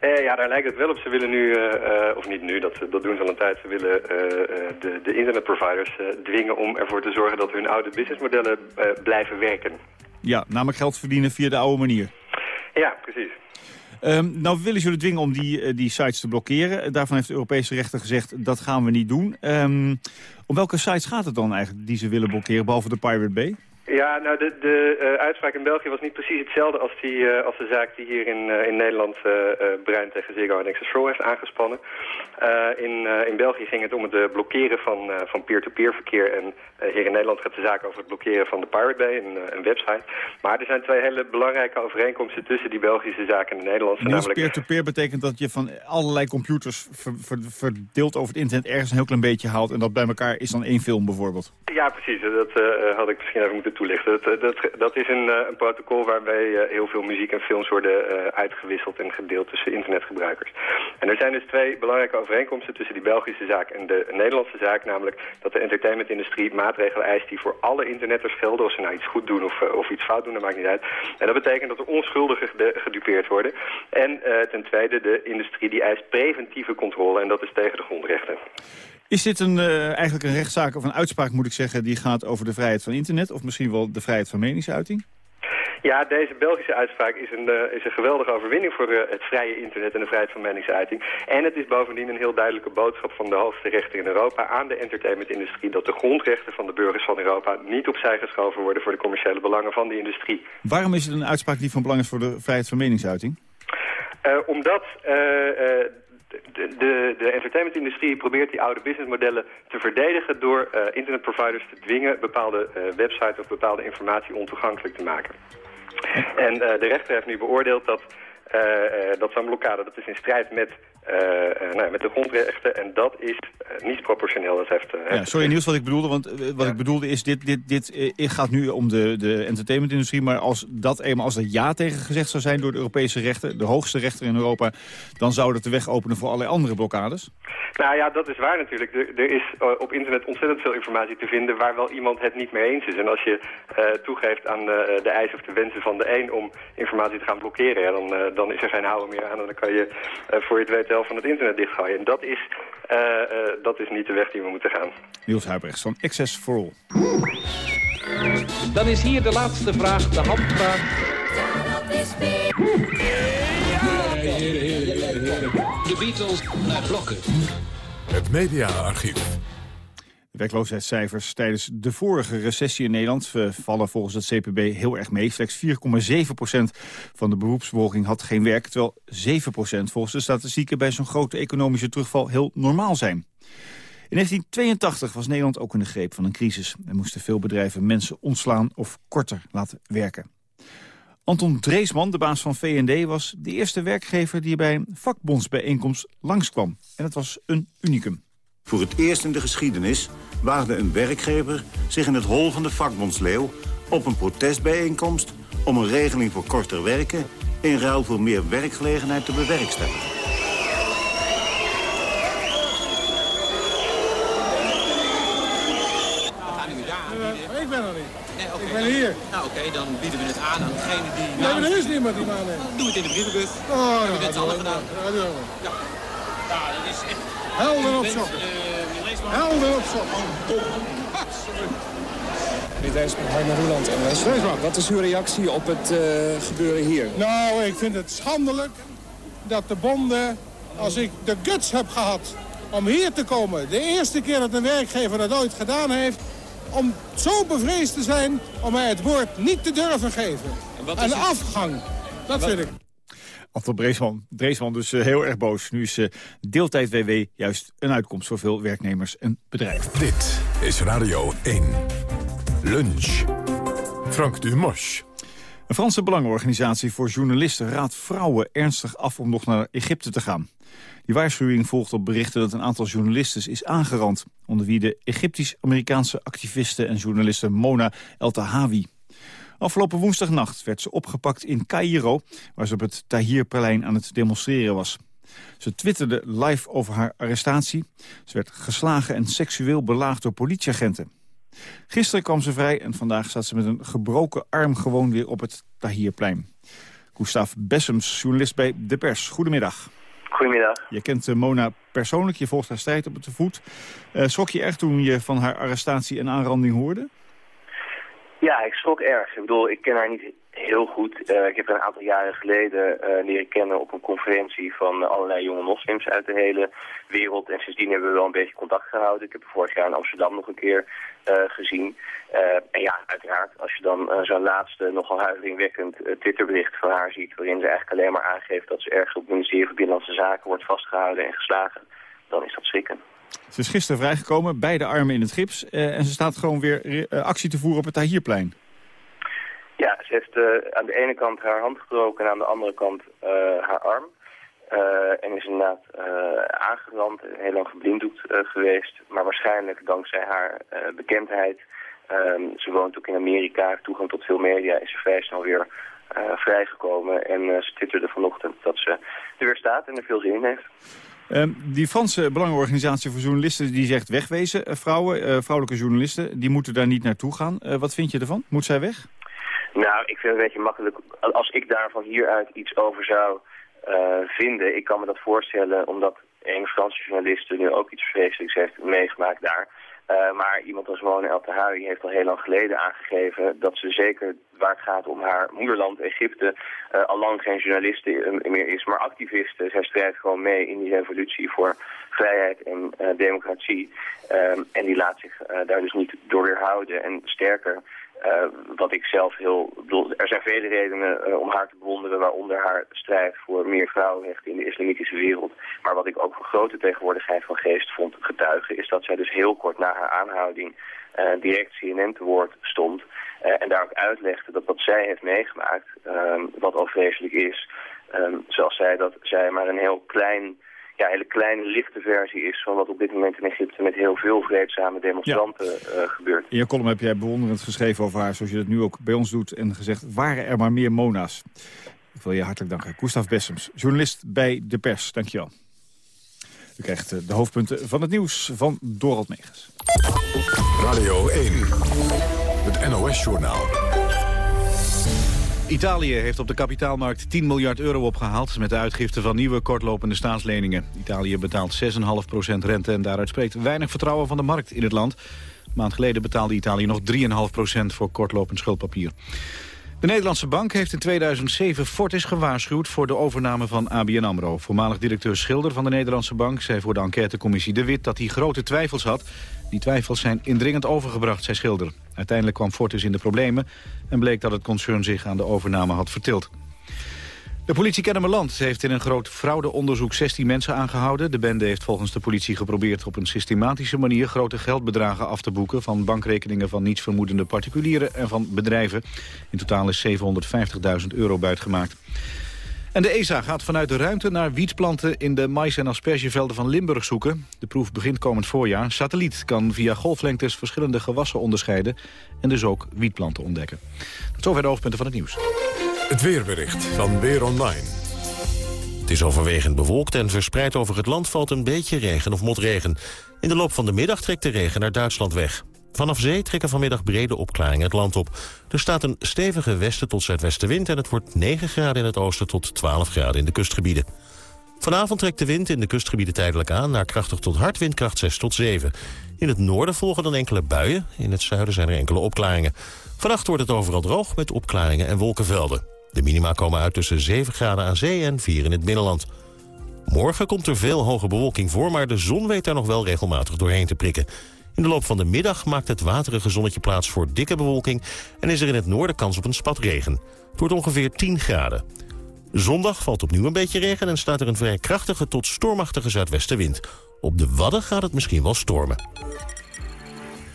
Uh, ja, daar lijkt het wel op. Ze willen nu, uh, of niet nu, dat, dat doen ze al een tijd, ze willen de, de internetproviders dwingen om ervoor te zorgen dat hun oude businessmodellen blijven werken. Ja, namelijk geld verdienen via de oude manier. Ja, precies. Um, nou willen jullie dwingen om die, die sites te blokkeren. Daarvan heeft de Europese rechter gezegd, dat gaan we niet doen. Um, om welke sites gaat het dan eigenlijk die ze willen blokkeren, behalve de Pirate Bay? Ja, nou de, de uh, uitspraak in België was niet precies hetzelfde als, die, uh, als de zaak die hier in, uh, in Nederland Bruin tegen Ziggo en Access heeft aangespannen. in, in België ging het om het blokkeren van van peer-to-peer -peer verkeer en hier in Nederland gaat de zaak over het blokkeren van de Pirate Bay, een, een website. Maar er zijn twee hele belangrijke overeenkomsten tussen die Belgische zaak en de Nederlandse. namelijk... peer-to-peer betekent dat je van allerlei computers ver, ver, verdeeld over het internet ergens een heel klein beetje haalt en dat bij elkaar is dan één film bijvoorbeeld. Ja, precies. Dat had ik misschien even moeten even toelichten. Dat, dat, is een, een protocol waarbij heel veel muziek en films worden uitgewisseld en gedeeld tussen internetgebruikers. En er zijn dus twee belangrijke overeenkomsten tussen die Belgische zaak en de Nederlandse zaak. Namelijk dat de entertainmentindustrie maatregelen eist die voor alle internetters gelden. Of ze nou iets goed doen of, of iets fout doen, dat maakt niet uit. En dat betekent dat er onschuldigen gedupeerd worden. En ten tweede, de industrie die eist preventieve controle en dat is tegen de grondrechten. Is dit een, uh, eigenlijk een rechtszaak of een uitspraak, moet ik zeggen... die gaat over de vrijheid van internet of misschien wel de vrijheid van meningsuiting? Ja, deze Belgische uitspraak is een, uh, is een geweldige overwinning voor uh, het vrije internet en de vrijheid van meningsuiting. En het is bovendien een heel duidelijke boodschap van de hoogste rechter in Europa aan de entertainmentindustrie dat de grondrechten van de burgers van Europa niet opzij geschoven worden voor de commerciële belangen van die industrie. Waarom is het een uitspraak die van belang is voor de vrijheid van meningsuiting? Uh, omdat de, de, entertainmentindustrie probeert die oude businessmodellen te verdedigen door uh, internetproviders te dwingen bepaalde uh, websites of bepaalde informatie ontoegankelijk te maken. En uh, de rechter heeft nu beoordeeld dat, dat zo'n blokkade dat is in strijd met uh, nou, met de grondrechten. En dat is niet proportioneel. Dat heeft, ja, sorry Niels, wat ik bedoelde. Want wat ja. ik bedoelde is, dit, dit, dit gaat nu om de, de entertainmentindustrie. Maar als dat eenmaal als er ja tegen gezegd zou zijn door de Europese rechter, de hoogste rechter in Europa, dan zou dat de weg openen voor allerlei andere blokkades? Nou ja, dat is waar natuurlijk. Er, er is op internet ontzettend veel informatie te vinden waar wel iemand het niet mee eens is. En als je toegeeft aan de, de eisen of de wensen van de een om informatie te gaan blokkeren, ja, dan, dan is er geen houden meer aan. En dan kan je voor je het weet van het internet dichtgooien. En dat is, uh, uh, dat is niet de weg die we moeten gaan. Niels Huibrechts van Access for All. Dan is hier de laatste vraag, de handvraag. De Beatles naar blokken. Het mediaarchief. De werkloosheidscijfers tijdens de vorige recessie in Nederland vallen volgens het CPB heel erg mee. Slechts 4,7% van de beroepsbevolking had geen werk, terwijl 7% volgens de statistieken bij zo'n grote economische terugval heel normaal zijn. In 1982 was Nederland ook in de greep van een crisis. Er moesten veel bedrijven mensen ontslaan of korter laten werken. Anton Dreesman, de baas van VND, was de eerste werkgever die bij een vakbondsbijeenkomst langskwam. En het was een unicum. Voor het eerst in de geschiedenis waagde een werkgever zich in het hol van de vakbondsleeuw op een protestbijeenkomst om een regeling voor korter werken in ruil voor meer werkgelegenheid te bewerkstelligen. ik ben er niet. Nee, okay. Ik ben hier. Nou oké, okay, dan bieden we het aan aan degene die... Nee, maar er is niemand die maar neemt. Doe het in de brievenbus. Oh, we hebben gedaan. Ja, ja, ja. ja, dat is echt... Helder op sokken. Helder op sokken. Dit is Harmer Roeland en. Wat is uw reactie op het uh, gebeuren hier? Nou, ik vind het schandelijk dat de bonden, als ik de guts heb gehad om hier te komen... de eerste keer dat een werkgever dat ooit gedaan heeft... om zo bevreesd te zijn om mij het woord niet te durven geven. En een afgang, dat wat... vind ik. Anton Dreesman, Dreesman dus uh, heel erg boos. Nu is uh, deeltijd WW juist een uitkomst voor veel werknemers en bedrijven. Dit is Radio 1. Lunch. Frank Dumosch. Een Franse belangenorganisatie voor journalisten raadt vrouwen ernstig af om nog naar Egypte te gaan. Die waarschuwing volgt op berichten dat een aantal journalisten is aangerand. Onder wie de Egyptisch-Amerikaanse activiste en journaliste Mona El Tahawi. Afgelopen woensdagnacht werd ze opgepakt in Cairo... waar ze op het Tahrirplein aan het demonstreren was. Ze twitterde live over haar arrestatie. Ze werd geslagen en seksueel belaagd door politieagenten. Gisteren kwam ze vrij en vandaag staat ze met een gebroken arm... gewoon weer op het Tahrirplein. Gustav Bessems, journalist bij De Pers. Goedemiddag. Goedemiddag. Je kent Mona persoonlijk, je volgt haar strijd op het voet. Uh, schrok je echt toen je van haar arrestatie en aanranding hoorde? Ja, ik schrok erg. Ik bedoel, ik ken haar niet heel goed. Uh, ik heb haar een aantal jaren geleden uh, leren kennen op een conferentie van allerlei jonge moslims uit de hele wereld. En sindsdien hebben we wel een beetje contact gehouden. Ik heb haar vorig jaar in Amsterdam nog een keer uh, gezien. en ja, uiteraard, als je dan zo'n laatste nogal huiveringwekkend Twitterbericht van haar ziet... waarin ze eigenlijk alleen maar aangeeft dat ze ergens op het ministerie van Binnenlandse Zaken wordt vastgehouden en geslagen, dan is dat schrikken. Ze is gisteren vrijgekomen, beide armen in het gips. Uh, en ze staat gewoon weer uh, actie te voeren op het Tahrirplein. Ja, ze heeft uh, aan de ene kant haar hand gebroken en aan de andere kant haar arm. en is inderdaad aangerand en heel lang geblinddoekt geweest. Maar waarschijnlijk dankzij haar bekendheid Ehm, ze woont ook in Amerika, toegang tot veel media is ze vrij snel weer eh, vrijgekomen. En ze twitterde vanochtend dat ze er weer staat en er veel zin in heeft. Ehm, die Franse Belangenorganisatie voor Journalisten die zegt wegwezen. Uh, vrouwen, vrouwelijke journalisten, die moeten daar niet naartoe gaan. wat vind je ervan? Moet zij weg? Nou, ik vind het een beetje makkelijk. Als ik daar van hieruit iets over zou vinden, ik kan me dat voorstellen omdat een Franse journaliste nu ook iets vreselijks heeft meegemaakt daar. Uh, maar iemand als Mona El Tahari heeft al heel lang geleden aangegeven dat ze zeker waar het gaat om haar moederland Egypte uh, al lang geen journaliste meer is, maar activiste. Zij strijdt gewoon mee in die revolutie voor vrijheid en uh, democratie. Um, en die laat zich daar dus niet door weerhouden. En sterker, uh, wat ik zelf heel... Bedoel, er zijn vele redenen uh, om haar te bewonderen... waaronder haar strijd voor meer vrouwenrechten in de islamitische wereld. Maar wat ik ook voor grote tegenwoordigheid van geest vond getuigen... is dat zij dus heel kort na haar aanhouding uh, direct CNN te woord stond... en daar ook uitlegde dat wat zij heeft meegemaakt, wat al vreselijk is... Zoals zij dat zij maar een heel klein ja, hele kleine, lichte versie is van wat op dit moment in Egypte met heel veel vreedzame demonstranten ja. uh, gebeurt. In je column heb jij bewonderend geschreven over haar, zoals je dat nu ook bij ons doet, en gezegd, waren er maar meer Mona's. Ik wil je hartelijk danken. Gustav Bessems, journalist bij De Pers. Dankjewel. U krijgt uh, de hoofdpunten van het nieuws van Dorald Megens. Radio 1, het NOS-journaal. Italië heeft op de kapitaalmarkt 10 miljard euro opgehaald... met de uitgifte van nieuwe kortlopende staatsleningen. Italië betaalt 6,5% rente en daaruit spreekt weinig vertrouwen van de markt in het land. Een maand geleden betaalde Italië nog 3,5% voor kortlopend schuldpapier. De Nederlandse bank heeft in 2007 Fortis gewaarschuwd voor de overname van ABN AMRO. Voormalig directeur Schilder van de Nederlandse bank zei voor de enquêtecommissie De Wit dat hij grote twijfels had. Die twijfels zijn indringend overgebracht, zei Schilder. Uiteindelijk kwam Fortis in de problemen en bleek dat het concern zich aan de overname had vertild. De politie Kennemerland heeft in een groot fraudeonderzoek 16 mensen aangehouden. De bende heeft volgens de politie geprobeerd op een systematische manier grote geldbedragen af te boeken van bankrekeningen van nietsvermoedende particulieren en van bedrijven. In totaal is 750.000 euro buitgemaakt. En de ESA gaat vanuit de ruimte naar wietplanten in de mais- en aspergevelden van Limburg zoeken. De proef begint komend voorjaar. Satelliet kan via golflengtes verschillende gewassen onderscheiden en dus ook wietplanten ontdekken. Tot zover de hoofdpunten van het nieuws. Het weerbericht van Weer Online. Het is overwegend bewolkt en verspreid over het land valt een beetje regen of motregen. In de loop van de middag trekt de regen naar Duitsland weg. Vanaf zee trekken vanmiddag brede opklaringen het land op. Er staat een stevige westen tot zuidwestenwind... en het wordt 9 graden in het oosten tot 12 graden in de kustgebieden. Vanavond trekt de wind in de kustgebieden tijdelijk aan... naar krachtig tot hard windkracht 6 tot 7. In het noorden volgen dan enkele buien. In het zuiden zijn er enkele opklaringen. Vannacht wordt het overal droog met opklaringen en wolkenvelden. De minima komen uit tussen 7 graden aan zee en 4 in het binnenland. Morgen komt er veel hoge bewolking voor... maar de zon weet daar nog wel regelmatig doorheen te prikken. In de loop van de middag maakt het waterige zonnetje plaats voor dikke bewolking... en is er in het noorden kans op een spatregen. Het wordt ongeveer 10 graden. Zondag valt opnieuw een beetje regen en staat er een vrij krachtige tot stormachtige zuidwestenwind. Op de Wadden gaat het misschien wel stormen.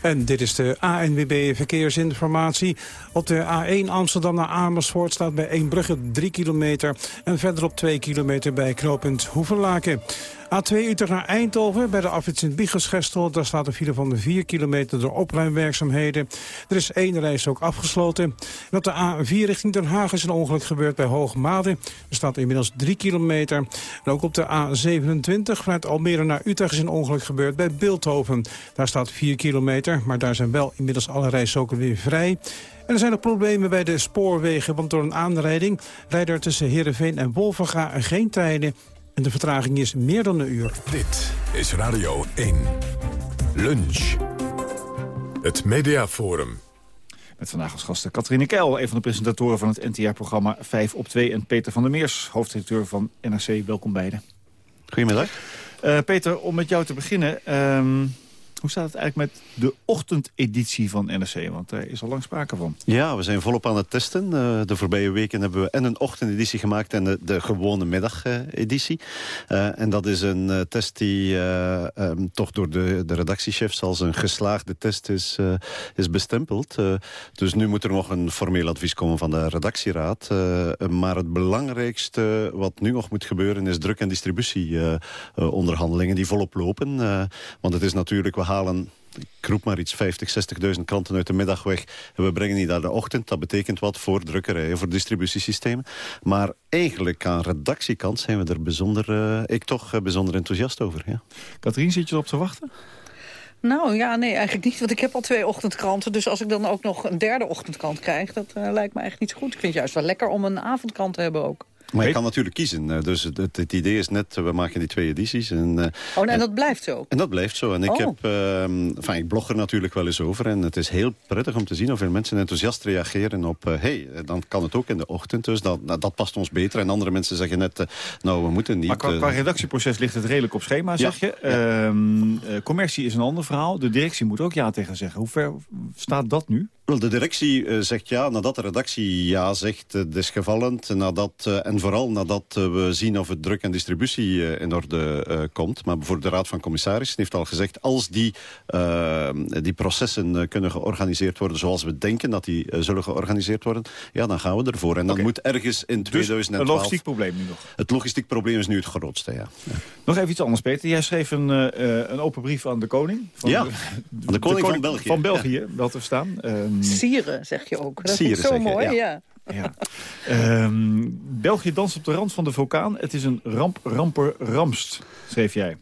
En dit is de ANWB Verkeersinformatie. Op de A1 Amsterdam naar Amersfoort staat bij Eembrugge 3 kilometer... en verderop 2 kilometer bij knooppunt Hoevenlaken. A2 Utrecht naar Eindhoven bij de afwit Sint-Biegelsgestel. Daar staat een file van de 4 kilometer door opruimwerkzaamheden. Er is één reis ook afgesloten. En op de A4 richting Den Haag is een ongeluk gebeurd bij Hoogmade. Er staat inmiddels 3 kilometer. En ook op de A27 vanuit Almere naar Utrecht is een ongeluk gebeurd bij Beeldhoven. Daar staat 4 kilometer, maar daar zijn wel inmiddels alle rijstroken weer vrij. En er zijn ook problemen bij de spoorwegen, want door een aanrijding rijden er tussen Heerenveen en Wolvenga geen treinen. En de vertraging is meer dan een uur. Dit is Radio 1. Lunch. Het Mediaforum. Met vandaag als gasten Katrine Keil, een van de presentatoren van het NTR-programma 5 op 2... en Peter van der Meers, hoofdredacteur van NRC. Welkom beiden. Goedemiddag. Uh, Peter, om met jou te beginnen... Um, hoe staat het eigenlijk met de ochtendeditie van NRC? Want daar is al lang sprake van. Ja, we zijn volop aan het testen. Uh, de voorbije weken hebben we en een ochtendeditie gemaakt... en de, gewone middageditie. Uh, en dat is een uh, test die um, toch door de, de redactiechefs... als een geslaagde test is, is bestempeld. dus nu moet er nog een formeel advies komen van de redactieraad. maar het belangrijkste wat nu nog moet gebeuren... is druk- en distributieonderhandelingen die volop lopen. want het is natuurlijk... We halen ik roep maar iets, 50, 60.000 kranten uit de middag weg. En we brengen die naar de ochtend. Dat betekent wat voor drukkerijen, voor distributiesystemen. Maar eigenlijk aan redactiekant zijn we er bijzonder, uh, ik toch uh, bijzonder enthousiast over. Ja. Katrien, zit je erop te wachten? Nou ja, nee, eigenlijk niet. Want ik heb al twee ochtendkranten. Dus als ik dan ook nog een derde ochtendkrant krijg... dat uh, lijkt me echt niet zo goed. Ik vind het juist wel lekker om een avondkrant te hebben ook. Maar je kan natuurlijk kiezen. Dus het, het, het, idee is net, we maken die twee edities. En, uh, oh, en, en dat blijft zo? En dat blijft zo. En ik, oh. heb, uh, enfin, ik blog er natuurlijk wel eens over. En het is heel prettig om te zien hoeveel mensen enthousiast reageren op... hé, uh, hey, dan kan het ook in de ochtend. Dus dat, nou, dat past ons beter. En andere mensen zeggen net, nou, we moeten niet... Maar qua, qua redactieproces ligt het redelijk op schema, zeg je. Ja. Uh, commercie is een ander verhaal. De directie moet ook ja tegen zeggen. Hoe ver staat dat nu? Wel, de directie uh, zegt ja, nadat de redactie ja zegt, uh, is gevallend. Nadat, uh, en vooral nadat we zien of het druk en distributie in orde komt. Maar bijvoorbeeld de Raad van Commissarissen heeft al gezegd... als die, die processen kunnen georganiseerd worden zoals we denken dat die zullen georganiseerd worden... ja, dan gaan we ervoor. En dan okay. moet ergens in 2012... Dus een logistiek probleem nu nog? Het logistiek probleem is nu het grootste, ja. ja. Nog even iets anders, Peter. Jij schreef een, een open brief aan de koning. Van ja, de, de, de koning van België. Van België, ja. wel te verstaan. Sieren, zeg je ook. Dat Sieren, ik zo je, mooi, ja. ja. ja. um, België danst op de rand van de vulkaan. Het is een ramp, ramper, ramst, schreef jij.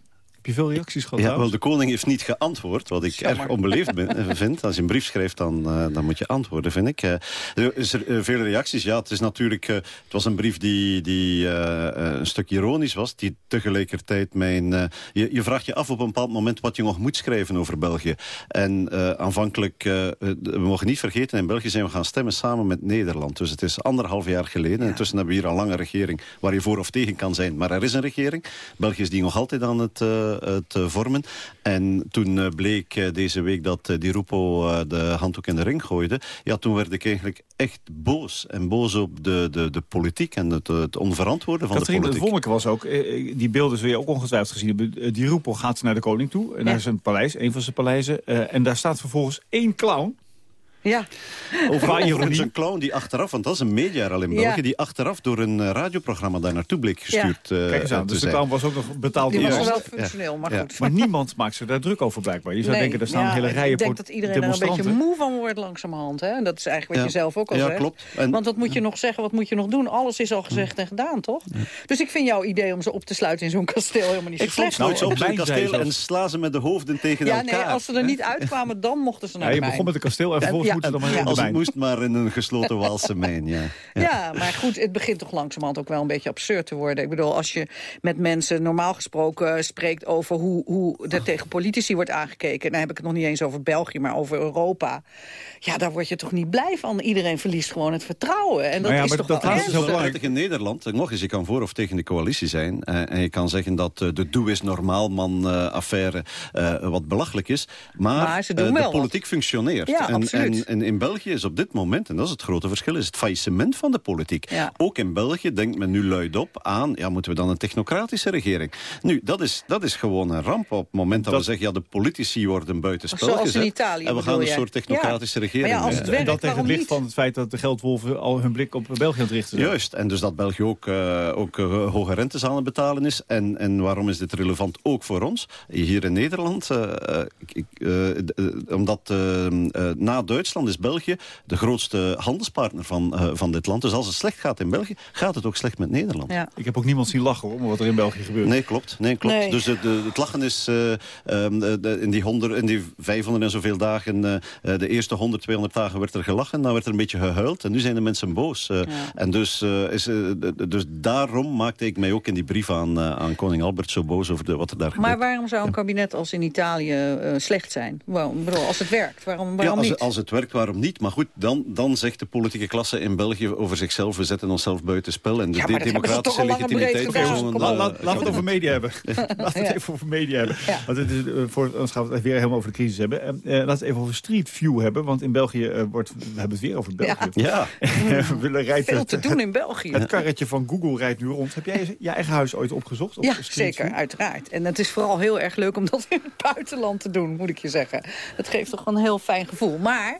Heb je veel reacties gehad? Ja, wel, de koning heeft niet geantwoord, wat ik Jammer. erg onbeleefd ben, vind. Als je een brief schrijft, dan, uh, dan moet je antwoorden, vind ik. Uh, er is er uh, veel reacties. Ja, het is natuurlijk... het was een brief die, die een stuk ironisch was, die tegelijkertijd mijn... je, je vraagt je af op een bepaald moment wat je nog moet schrijven over België. En aanvankelijk, we mogen niet vergeten, in België zijn we gaan stemmen samen met Nederland. Dus het is anderhalf jaar geleden. Ja. Intussen hebben we hier een lange regering waar je voor of tegen kan zijn. Maar er is een regering. België is die nog altijd aan het te vormen. En toen uh, bleek uh, deze week dat uh, Di Rupo de handdoek in de ring gooide. Ja, toen werd ik eigenlijk echt boos. En boos op de, de, de politiek en het, het onverantwoorde van Katrien, de politiek. Het wonderlijke was ook, die beelden zul je ook ongetwijfeld gezien hebben. Di Rupo gaat naar de koning toe. En is een paleis, een van zijn paleizen. en daar staat vervolgens één clown. Ja. Overigens een clown die achteraf, want dat is een media al in België... Ja. die achteraf door een uh, radioprogramma daar naartoe bleek gestuurd ja. uh, Kijk eens aan, dus de clown was ook nog betaald. Die was wel functioneel, ja. maar goed. Maar niemand maakt zich daar druk over blijkbaar. Je zou nee. denken, er staan hele rijen Ik denk dat iedereen er een beetje moe van wordt langzamerhand. Hè? En dat is eigenlijk wat je zelf ook al ja, zegt. Klopt. En, want wat moet je nog zeggen, wat moet je nog doen? Alles is al gezegd en gedaan, toch? Dus ik vind jouw idee om ze op te sluiten in zo'n kasteel helemaal niet zo ik slecht. Ik vond op zo'n kasteel en sla ze met de hoofden tegen ja, elkaar. Nee, als ze er niet uitkwamen, dan mochten ze naar Je begon met een kasteel en vervolgens moeten ze dan maar Als het moest maar in een gesloten Waalse mijn, ja. ja. Ja, maar goed, het begint toch langzamerhand ook wel een beetje absurd te worden. Ik bedoel, als je met mensen normaal gesproken spreekt over hoe, hoe er tegen politici wordt aangekeken. Dan heb ik het nog niet eens over België, maar over Europa. Ja, daar word je toch niet blij van. Iedereen verliest gewoon het vertrouwen. En dat ja, is maar toch dat wel is heel ernstig. prettig in Nederland. Nog eens, je kan voor of tegen de coalitie zijn. Uh, en je kan zeggen dat uh, de doe is normaal man uh, affaire wat belachelijk is. Maar, maar ze doen de wel politiek wat. functioneert. Ja, en, absoluut. En, en, in België is op dit moment, en dat is het grote verschil, is het faillissement van de politiek. Ja. Ook in België denkt men nu luidop aan, ja, moeten we dan een technocratische regering? Nu, dat is, dat is gewoon een ramp op het moment dat, Dat- we zeggen, ja, de politici worden buitenspel Zoals in gezet. Italië, En we gaan een soort technocratische Ja. regering. Maar ja, als eh, En dat tegen het licht niet? van het feit dat de geldwolven al hun blik op België aan het richten zijn. Juist, en dus dat België ook, uh, ook uh, hoge rentes aan het betalen is. En, en waarom is dit relevant ook voor ons? Hier in Nederland, uh, ik, omdat na Duitsland is België de grootste handelspartner van, van dit land. Dus als het slecht gaat in België, gaat het ook slecht met Nederland. Ja. Ik heb ook niemand zien lachen hoor, om wat er in België gebeurt. Nee, klopt. Nee, klopt. Nee. Dus de, de, het lachen is uh, um, de, in, die 100, in die 500 en zoveel dagen... Uh, de eerste 100, 200 dagen werd er gelachen. Dan werd er een beetje gehuild. En nu zijn de mensen boos. Uh, Ja. En dus, is, dus daarom maakte ik mij ook in die brief aan, aan koning Albert zo boos... over de, wat er daar Maar gebeurt. waarom zou een kabinet als in Italië uh, slecht zijn? Waarom, bedoel, als het werkt, waarom, waarom ja, als, niet? als het werkt, waarom niet? Maar goed, dan, dan zegt de politieke klasse in België over zichzelf... we zetten onszelf buiten spel. En de Ja, democratische legitimiteit... laat, laten we het over media hebben. laten we het even over media hebben. Ja. Want het is, eh, voor, anders gaan we het weer helemaal over de crisis hebben. Eh, eh, laten we het even over Street View hebben. Want in België eh, wordt... We hebben het weer over België. Ja, we willen rijdt Veel het, te doen in België. Het karretje van Google rijdt nu rond. Heb jij je eigen huis ooit opgezocht? Op Ja, Street zeker, View? uiteraard. En het is vooral heel erg leuk om dat in het buitenland te doen, moet ik je zeggen. Dat geeft toch een heel fijn gevoel. Maar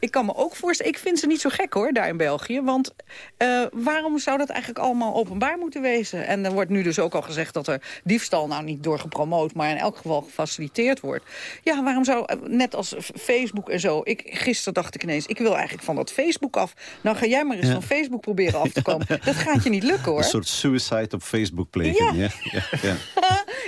ik kan me ook voorstellen... Ik vind ze niet zo gek hoor, daar in België. Want eh, waarom zou dat eigenlijk allemaal openbaar moeten wezen? En er wordt nu dus ook al gezegd dat er diefstal nou niet door gepromoot... maar in elk geval gefaciliteerd wordt. Ja, waarom zou, eh, net als Facebook en zo... Ik, gisteren dacht ik ineens, ik wil eigenlijk van dat Facebook af. Nou ga jij maar eens Ja. van Facebook proberen af te komen. Dat gaat je niet lukken hoor. Een soort suicide op Facebook plegen. Ja. Ja, ja.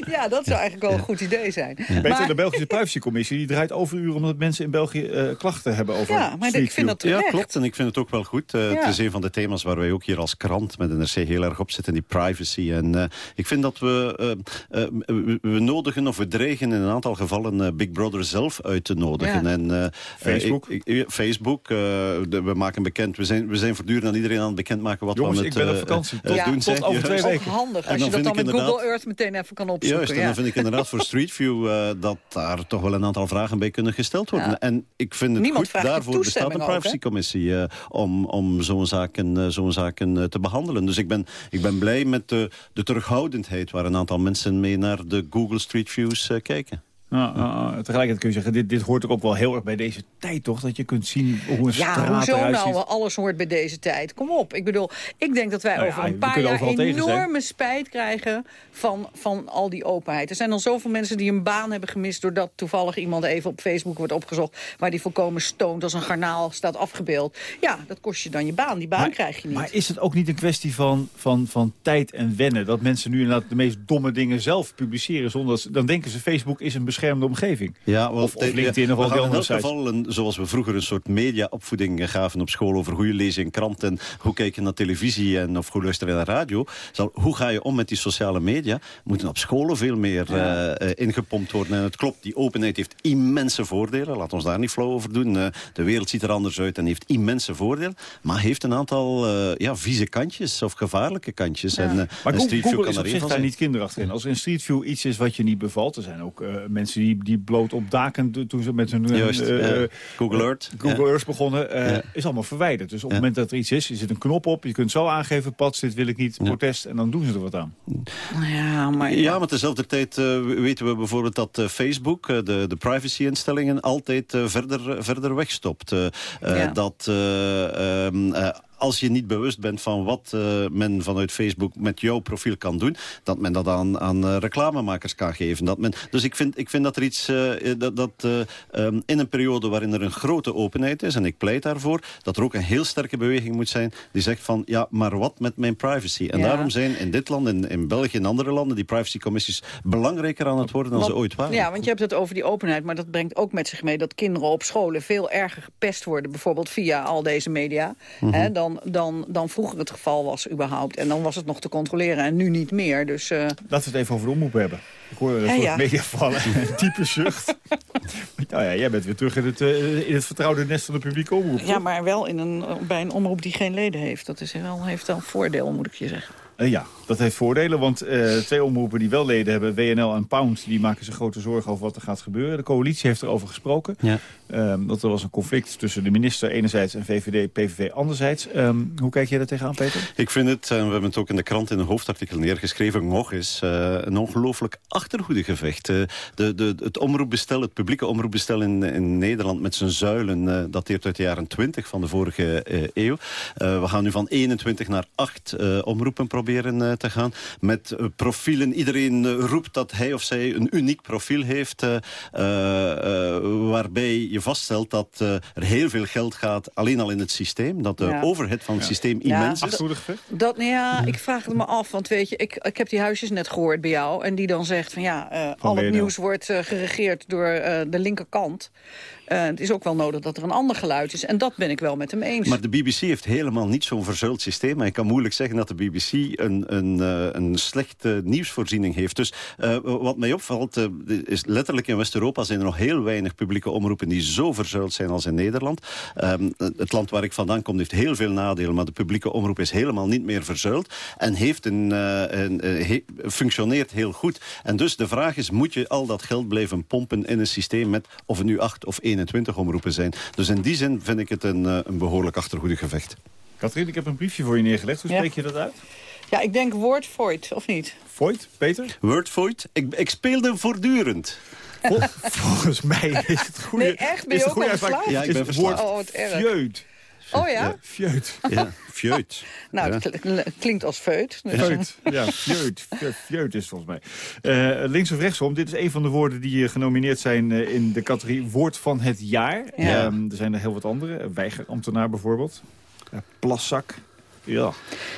ja, dat zou eigenlijk wel een goed idee zijn. Beter, Maar- de Belgische privacycommissie die draait overuren... omdat mensen in België eh, klachten hebben over Ja, maar ik vind dat. Ja, klopt. En ik vind het ook wel goed. Eh, Ja. Het is een van de thema's waar wij ook hier als krant met NRC heel erg op zitten. Die privacy. En eh, ik vind dat we, eh, eh, we, we nodigen of we dreigen in een aantal gevallen Big Brother zelf uit te nodigen. Ja. En, eh, Facebook. ik- ik- Facebook. eh, de- we maken bekend. We zijn, we zijn voortdurend aan iedereen aan het bekendmaken wat Jongens, we aan ik het ben op vakantie. Tot- ja, doen tot over twee. Ook handig, En als je dan dat dan vind met ik Google inderdaad- Earth meteen even kan opzoeken. Juist, en ja. dan vind ik inderdaad voor Street View eh, dat daar toch wel een aantal vragen bij kunnen gesteld worden. Ja. En ik vind het Niemand goed, vraagt je daarvoor bestaat hè? privacycommissie eh, om, om zo'n zaken, eh, zo'n zaken eh, te behandelen. Dus ik ben, ik ben blij met de, de terughoudendheid waar een aantal mensen mee naar de Google Street Views kijken. Ja. tegelijkertijd kun je zeggen, dit, dit hoort ook wel heel erg bij deze tijd, toch? Dat je kunt zien hoe een Ja, straat hoezo eruit nou? ziet. Alles hoort bij deze tijd. Kom op. Ik bedoel, ik denk dat wij Nou ja, over een paar jaar enorme spijt krijgen van, van al die openheid. Er zijn al zoveel mensen die een baan hebben gemist... doordat toevallig iemand even op Facebook wordt opgezocht... waar die volkomen stoned als een garnaal staat afgebeeld. Ja, dat kost je dan je baan. Die baan krijg je niet. Maar is het ook niet een kwestie van, van, van tijd en wennen? Dat mensen nu inderdaad de meest domme dingen zelf publiceren. Zonder dat ze- dan denken ze Facebook is een beschermde omgeving. Ja, want of, of de- LinkedIn of in elk geval, een, zoals we vroeger een soort mediaopvoeding gaven op school... over hoe je leest in krant en hoe kijk je naar televisie... en of hoe luister je naar radio. Zal, hoe ga je om met die sociale media? Moeten op scholen veel meer eh, eh, ingepompt worden. En het klopt, die openheid heeft immense voordelen. Laat ons daar niet flauw over doen. Eh, de wereld ziet er anders uit en heeft immense voordelen. Maar heeft een aantal eh, ja, vieze kantjes of gevaarlijke kantjes. En, eh, Maar Google, Street View Google kan is er op zich daar niet kinderachtig in. Als in Street View iets is wat je niet bevalt... er zijn ook eh, mensen die, die bloot op daken to- toen ze met hun... Juist, eh, ja. Google Earth. Google. Earth begonnen, eh, is allemaal verwijderd. Dus op het moment dat er iets is, er zit een knop op. Je kunt zo aangeven, pats, dit wil ik niet, protest. En dan doen ze er wat aan. Ja, maar... Ja, maar tezelfde tijd eh, weten we bijvoorbeeld dat eh, Facebook, eh, de, de privacy-instellingen, altijd eh, verder, verder wegstopt. Eh, eh. Dat eh, ehm, eh, als je niet bewust bent van wat eh, men vanuit Facebook met jouw profiel kan doen, dat men dat aan, aan eh, reclamemakers kan geven. Dat men, dus ik vind, ik vind dat er iets, eh, dat, dat eh, ehm, in een periode waarin er een grote openheid is, en ik pleit daarvoor, dat er ook een heel sterke beweging moet zijn die zegt van, ja, maar wat met mijn privacy? En Ja. daarom zijn in dit land, in, in België en andere landen, die privacycommissies belangrijker aan het worden dan ze ooit waren. Ja, want je hebt het over die openheid, maar dat brengt ook met zich mee... dat kinderen op scholen veel erger gepest worden, bijvoorbeeld via al deze media... Mhm. hè, dan, dan, dan vroeger het geval was überhaupt. En dan was het nog te controleren en nu niet meer. Dus, eh, Laten we het even over de omroep hebben. Ik hoor een Ja, soort ja. media vallen. Een diepe zucht. nou ja, jij bent weer terug in het, eh, in het vertrouwde nest van de publieke omroep. ja, maar wel in een, bij een omroep die geen leden heeft. Dat is wel, heeft wel een voordeel, moet ik je zeggen. Eh, ja, dat heeft voordelen, want eh, twee omroepen die wel leden hebben, WNL en Pound, die maken zich grote zorgen over wat er gaat gebeuren. De coalitie heeft erover gesproken. Ja. Ehm, dat er was een conflict tussen de minister enerzijds en VVD, PVV anderzijds. Ehm, hoe kijk jij daar tegenaan, Peter? Ik vind het, en we hebben het ook in de krant in een hoofdartikel neergeschreven, nog eens eh, een ongelooflijk achterhoedegevecht. De, de, het omroepbestel, het publieke omroepbestel in, in Nederland met zijn zuilen, eh, dateert uit de jaren 20 van de vorige eh, eeuw. Eh, we gaan nu van 21 naar 8 eh, omroepen proberen te gaan. Met eh, profielen, iedereen eh, roept dat hij of zij een uniek profiel heeft, eh, waarbij je vaststelt dat er heel veel geld gaat alleen al in het systeem. Dat de Ja. overhead van het systeem Ja, immens is. Dat, nou ja, ik vraag het me af, want weet je, ik, ik heb die huisjes net gehoord bij jou... en die dan zegt van ja, eh, al het nieuws wordt geregeerd door eh, de linkerkant. Eh, het is ook wel nodig dat er een ander geluid is. En dat ben ik wel met hem eens. Maar de BBC heeft helemaal niet zo'n verzuild systeem. Maar je kan moeilijk zeggen dat de BBC een, een, eh, een slechte nieuwsvoorziening heeft. Dus eh, wat mij opvalt, is letterlijk in West-Europa zijn er nog heel weinig publieke omroepen die zo verzuild zijn als in Nederland. Ehm, het land waar ik vandaan kom heeft heel veel nadelen, maar de publieke omroep is helemaal niet meer verzuild. En heeft een, een, functioneert heel goed. En dus de vraag is, moet je al dat geld blijven pompen in een systeem met of het nu 8 of 21 omroepen zijn. Dus in die zin vind ik het een, eh, een behoorlijk achterhoedegevecht. Katrien, ik heb een briefje voor je neergelegd. Hoe Ja. spreek je dat uit? Ja, ik denk woord voort, of niet? Voigt, Peter? Wordvoigt? Ik, ik speelde voortdurend. Vol- volgens mij is het goede... Nee, echt? Ben is je de ook? Ja, ik is ben het woord verslaafd. Oh, wat erg. Oh ja? Fjeut. Ja, fjeut. Nou, Ja. het kl- klinkt als feut. Dus, Feut. Ja, fjeut. Fje- Fjeut is volgens mij. Eh, links of rechtsom, dit is een van de woorden die eh, genomineerd zijn eh, in de categorie Woord van het Jaar. Ja. Ehm, er zijn er heel wat andere. Weigerambtenaar bijvoorbeeld. Ja, plaszak. Ja.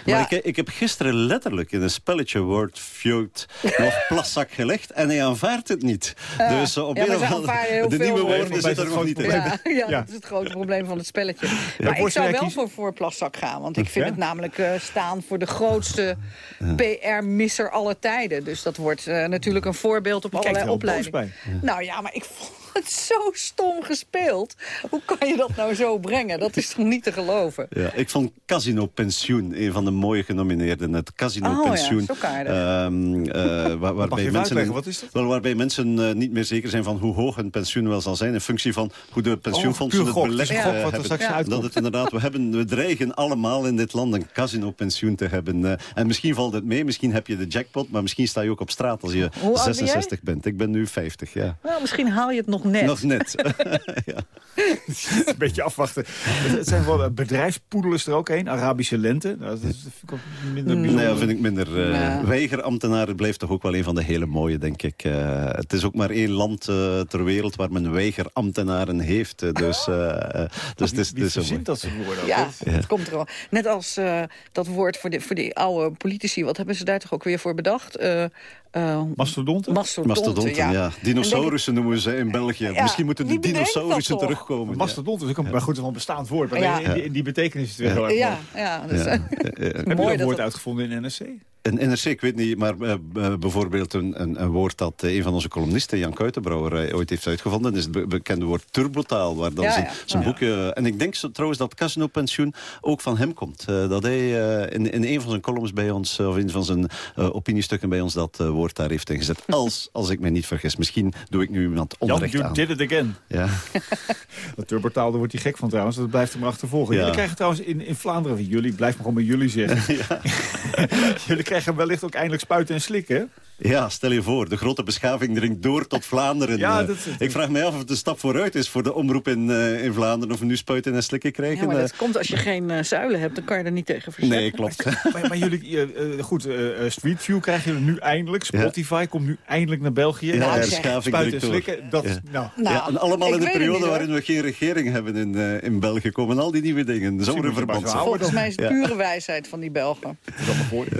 Maar ik, ik heb gisteren letterlijk in een spelletje woord fjeut nog plaszak gelegd en hij aanvaardt het niet. Ja. Dus eh, op Ja, de veel nieuwe woorden. zitten er nog niet in. Ja, ja, Ja. dat is het grote probleem van het spelletje. Maar ik zou wel voor, voor plaszak gaan. Want ik vind Ja? het namelijk eh, staan voor de grootste PR-misser aller tijden. Dus dat wordt eh, natuurlijk een voorbeeld op Je kijkt allerlei er opleidingen. Nou ja, maar ik vond het zo stom gespeeld. Hoe kan je dat nou zo brengen? Dat is toch niet te geloven? Ja, ik vond Casino Pensioen een van de mooie genomineerden. Het Casino Oh ja, Pensioen. is ook aardig. Ehm, eh, waar- Mag waarbij je mensen, wat is dat? Waarbij mensen eh, niet meer zeker zijn van hoe hoog hun pensioen wel zal zijn. In functie van hoe de pensioenfondsen puur het gok. belegd een eh, wat hebben. Dat het inderdaad, we, hebben, we dreigen allemaal in dit land een Casino Pensioen te hebben. eh, en misschien valt het mee, misschien heb je de jackpot, maar misschien sta je ook op straat als je Hoe oud ben jij? 66 bent. Ik ben nu 50, ja. Nou, misschien haal je het nog net. Nog net. een beetje afwachten. Het zijn wel eh, er ook een. Arabische lente. Nou, dat vind ik ook minder bijzonder. Nee, dat vind ik minder. eh Ja. Weigerambtenaren blijft toch ook wel een van de hele mooie, denk ik. Eh, het is ook maar één land eh, ter wereld waar men weigerambtenaren heeft. eh, dus, eh, eh, dus het is, Wie dat soort woorden? ook, Ja, het komt er al. Net als eh, dat woord voor, die voor die oude politici. Wat hebben ze daar toch ook weer voor bedacht? Eh eh, Mastodonten? mastodonten, Mastodonten, ja. ja. Dinosaurussen noemen ze in België. Ja, Misschien moeten de dinosaurussen terugkomen. Mastodont is ook een, maar goed, een bestaand woord. Maar Ja. in, die, in die betekenis is het weer heel erg Ja, mooi. ja, dus, eh. Heb je Mooi dat dat woord uitgevonden in NRC? Een NRC, ik weet niet, maar eh, b- bijvoorbeeld een, een, een woord dat eh, een van onze columnisten, Jan Kuitenbrouwer, eh, ooit heeft uitgevonden, is het be- bekende woord turbotaal, waar dan Ja, zijn, ja. zijn eh, en ik denk zo, trouwens dat Casino Pensioen ook van hem komt. Eh, dat hij eh, in, in een van zijn columns bij ons, eh, of in van zijn eh, opiniestukken bij ons, dat eh, woord daar heeft ingezet. Als, als ik me niet vergis. Misschien doe ik nu iemand Jan, onrecht you aan. did it again. Ja. Dat turbotaal, daar wordt hij gek van trouwens. Dat blijft hem achtervolgen. Ja. Jullie krijgen trouwens in, in Vlaanderen, jullie, ik blijf maar gewoon bij jullie zeggen. jullie krijgen wellicht ook eindelijk spuiten en slikken. Ja, stel je voor, de grote beschaving dringt door tot Vlaanderen. Ja, Eh, dat- ik vraag me af of het een stap vooruit is voor de omroep in, eh, in Vlaanderen... of we nu spuiten en slikken krijgen. ja, maar Eh, dat komt als je geen eh, zuilen hebt. Dan kan je er niet tegen verzetten. nee, klopt. Maar, maar jullie, goed, Street View krijgen jullie nu eindelijk. Spotify komt nu eindelijk naar België. Ja, de zeg, beschaving spuiten en slikken, dat, Ja. nou, Nou, ja, en allemaal in de periode niet, waarin we geen regering hebben in, eh, in België... komen al die nieuwe dingen. Zomerverband. Volgens mij is het Ja. pure wijsheid van die Belgen.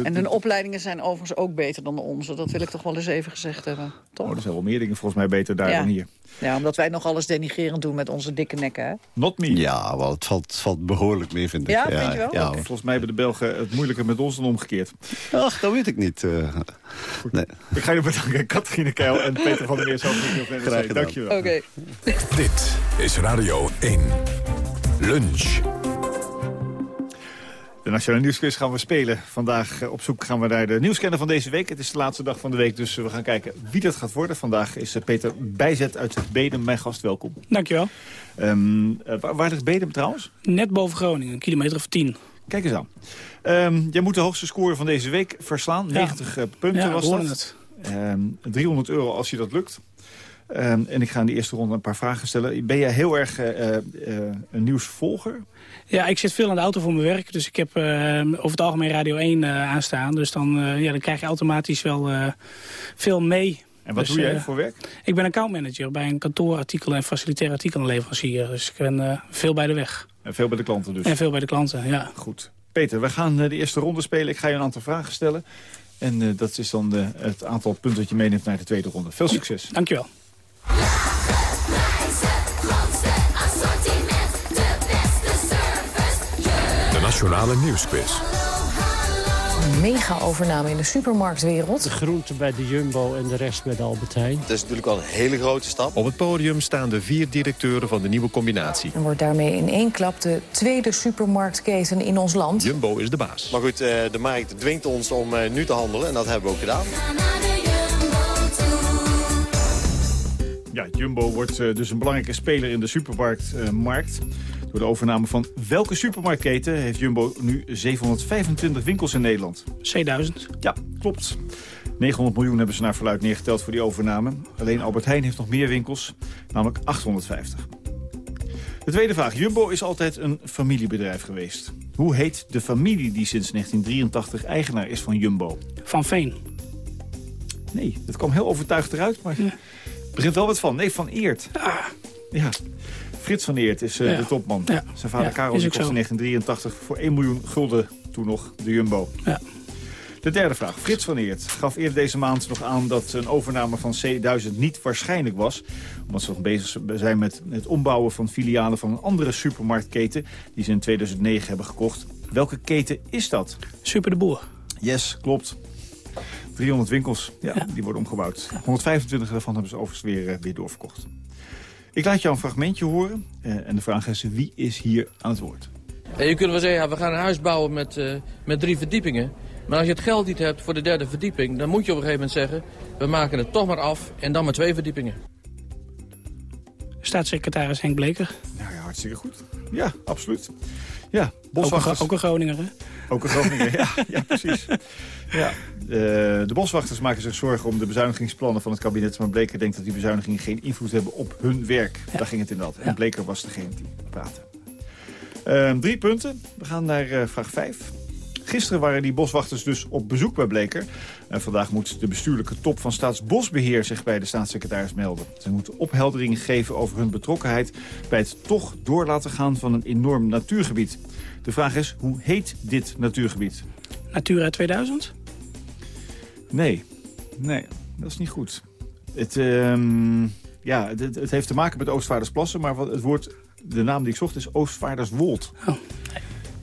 En hun opleidingen zijn overigens ook beter dan de onze. Dat wil ik toch wel eens even gezegd hebben. Toch? Oh, er zijn wel meer dingen volgens mij beter daar Ja. dan hier. Ja, omdat wij nog alles denigerend doen met onze dikke nekken. Hè? Not me. Ja, wel, het, valt, valt behoorlijk mee, vind ik. Ja, vind je wel? Ja. Volgens mij hebben de Belgen het moeilijker met ons dan omgekeerd. Ach, dat weet ik niet. eh. nee. Ik ga je bedanken, Katrine Keil en Peter van der Meer. Graag Graag gedaan. Dankjewel. Oké. Dit is Radio 1. Lunch. De Nationale Nieuwsquiz gaan we spelen. Vandaag eh, op zoek gaan we naar de nieuwscanner van deze week. Het is de laatste dag van de week, dus we gaan kijken wie dat gaat worden. Vandaag is eh, Peter Bijzet uit Bedem, mijn gast. Welkom. Dankjewel. Ehm, eh, waar, waar ligt Bedem trouwens? Net boven Groningen, een kilometer of tien. Kijk eens aan. Ehm, jij moet de hoogste score van deze week verslaan. Ja. 90 eh, punten Ja, was dat. Ehm, 300 euro als je dat lukt. Ehm, en ik ga in de eerste ronde een paar vragen stellen. Ben jij heel erg een nieuwsvolger? Ja, ik zit veel aan de auto voor mijn werk. Dus ik heb eh, over het algemeen Radio 1 eh, aanstaan. Dus dan, eh, ja, dan krijg je automatisch wel veel mee. En wat Dus, doe jij voor werk? Ik ben accountmanager bij een kantoorartikel- en facilitair artikelenleverancier. Dus ik ben veel bij de weg. En veel bij de klanten dus. En veel bij de klanten, ja. Goed. Peter, we gaan de eerste ronde spelen. Ik ga je een aantal vragen stellen. En dat is dan de, het aantal punten dat je meeneemt naar de tweede ronde. Veel succes. Dankjewel. Nationale Nieuwsquiz. Mega-overname in de supermarktwereld. De groente bij de Jumbo en de rest bij de Albertijn. Dat is natuurlijk wel een hele grote stap. Op het podium staan de vier directeuren van de nieuwe combinatie. En wordt daarmee in één klap de tweede supermarktketen in ons land. Jumbo is de baas. Maar goed, eh, de markt dwingt ons om eh, nu te handelen en dat hebben we ook gedaan. Ja, Jumbo wordt eh, dus een belangrijke speler in de supermarktmarkt. Door de overname van welke supermarktketen heeft Jumbo nu 725 winkels in Nederland? C1000. Ja, klopt. 900 miljoen hebben ze naar verluid neergeteld voor die overname. Alleen Albert Heijn heeft nog meer winkels, namelijk 850. De tweede vraag. Jumbo is altijd een familiebedrijf geweest. Hoe heet de familie die sinds 1983 eigenaar is van Jumbo? Van Veen. Nee, dat kwam heel overtuigd eruit, maar het begint wel wat van. Nee, van Eert. Ja. Frits van Eert is eh, de topman. Zijn vader Karel die kocht in zo. 1983 voor 1 miljoen gulden toen nog de Jumbo. Ja. De derde vraag. Frits van Eert gaf eerder deze maand nog aan dat een overname van C1000 niet waarschijnlijk was. Omdat ze nog bezig zijn met het ombouwen van filialen van een andere supermarktketen die ze in 2009 hebben gekocht. Welke keten is dat? Super de Boer. Yes, klopt. 300 winkels, ja, die worden omgebouwd. 125 daarvan hebben ze overigens weer, eh, weer doorverkocht. Ik laat jou een fragmentje horen. eh, en de vraag is, wie is hier aan het woord? En je kunt wel zeggen, ja, we gaan een huis bouwen met, eh, met drie verdiepingen. Maar als je het geld niet hebt voor de derde verdieping... dan moet je op een gegeven moment zeggen... we maken het toch maar af en dan maar twee verdiepingen. Staatssecretaris Henk Bleker. Nou ja, hartstikke goed. Ja, absoluut. Ja, Ook een, boswachters. ook een Groninger, hè? Ook een Groninger, ja, ja, precies. Ja, eh, de boswachters maken zich zorgen om de bezuinigingsplannen van het kabinet. Maar Bleker denkt dat die bezuinigingen geen invloed hebben op hun werk. Daar ging het inderdaad. En Bleker was degene die praatte. Ehm, drie punten. We gaan naar eh, vraag 5. Gisteren waren die boswachters dus op bezoek bij Bleker. En vandaag moet de bestuurlijke top van Staatsbosbeheer zich bij de staatssecretaris melden. Ze moeten opheldering geven over hun betrokkenheid bij het toch door laten gaan van een enorm natuurgebied. De vraag is, hoe heet dit natuurgebied? Natura 2000? Nee, nee, dat is niet goed. Het, ehm, ja, het, het heeft te maken met Oostvaardersplassen, maar het woord, de naam die ik zocht is Oostvaarderswold.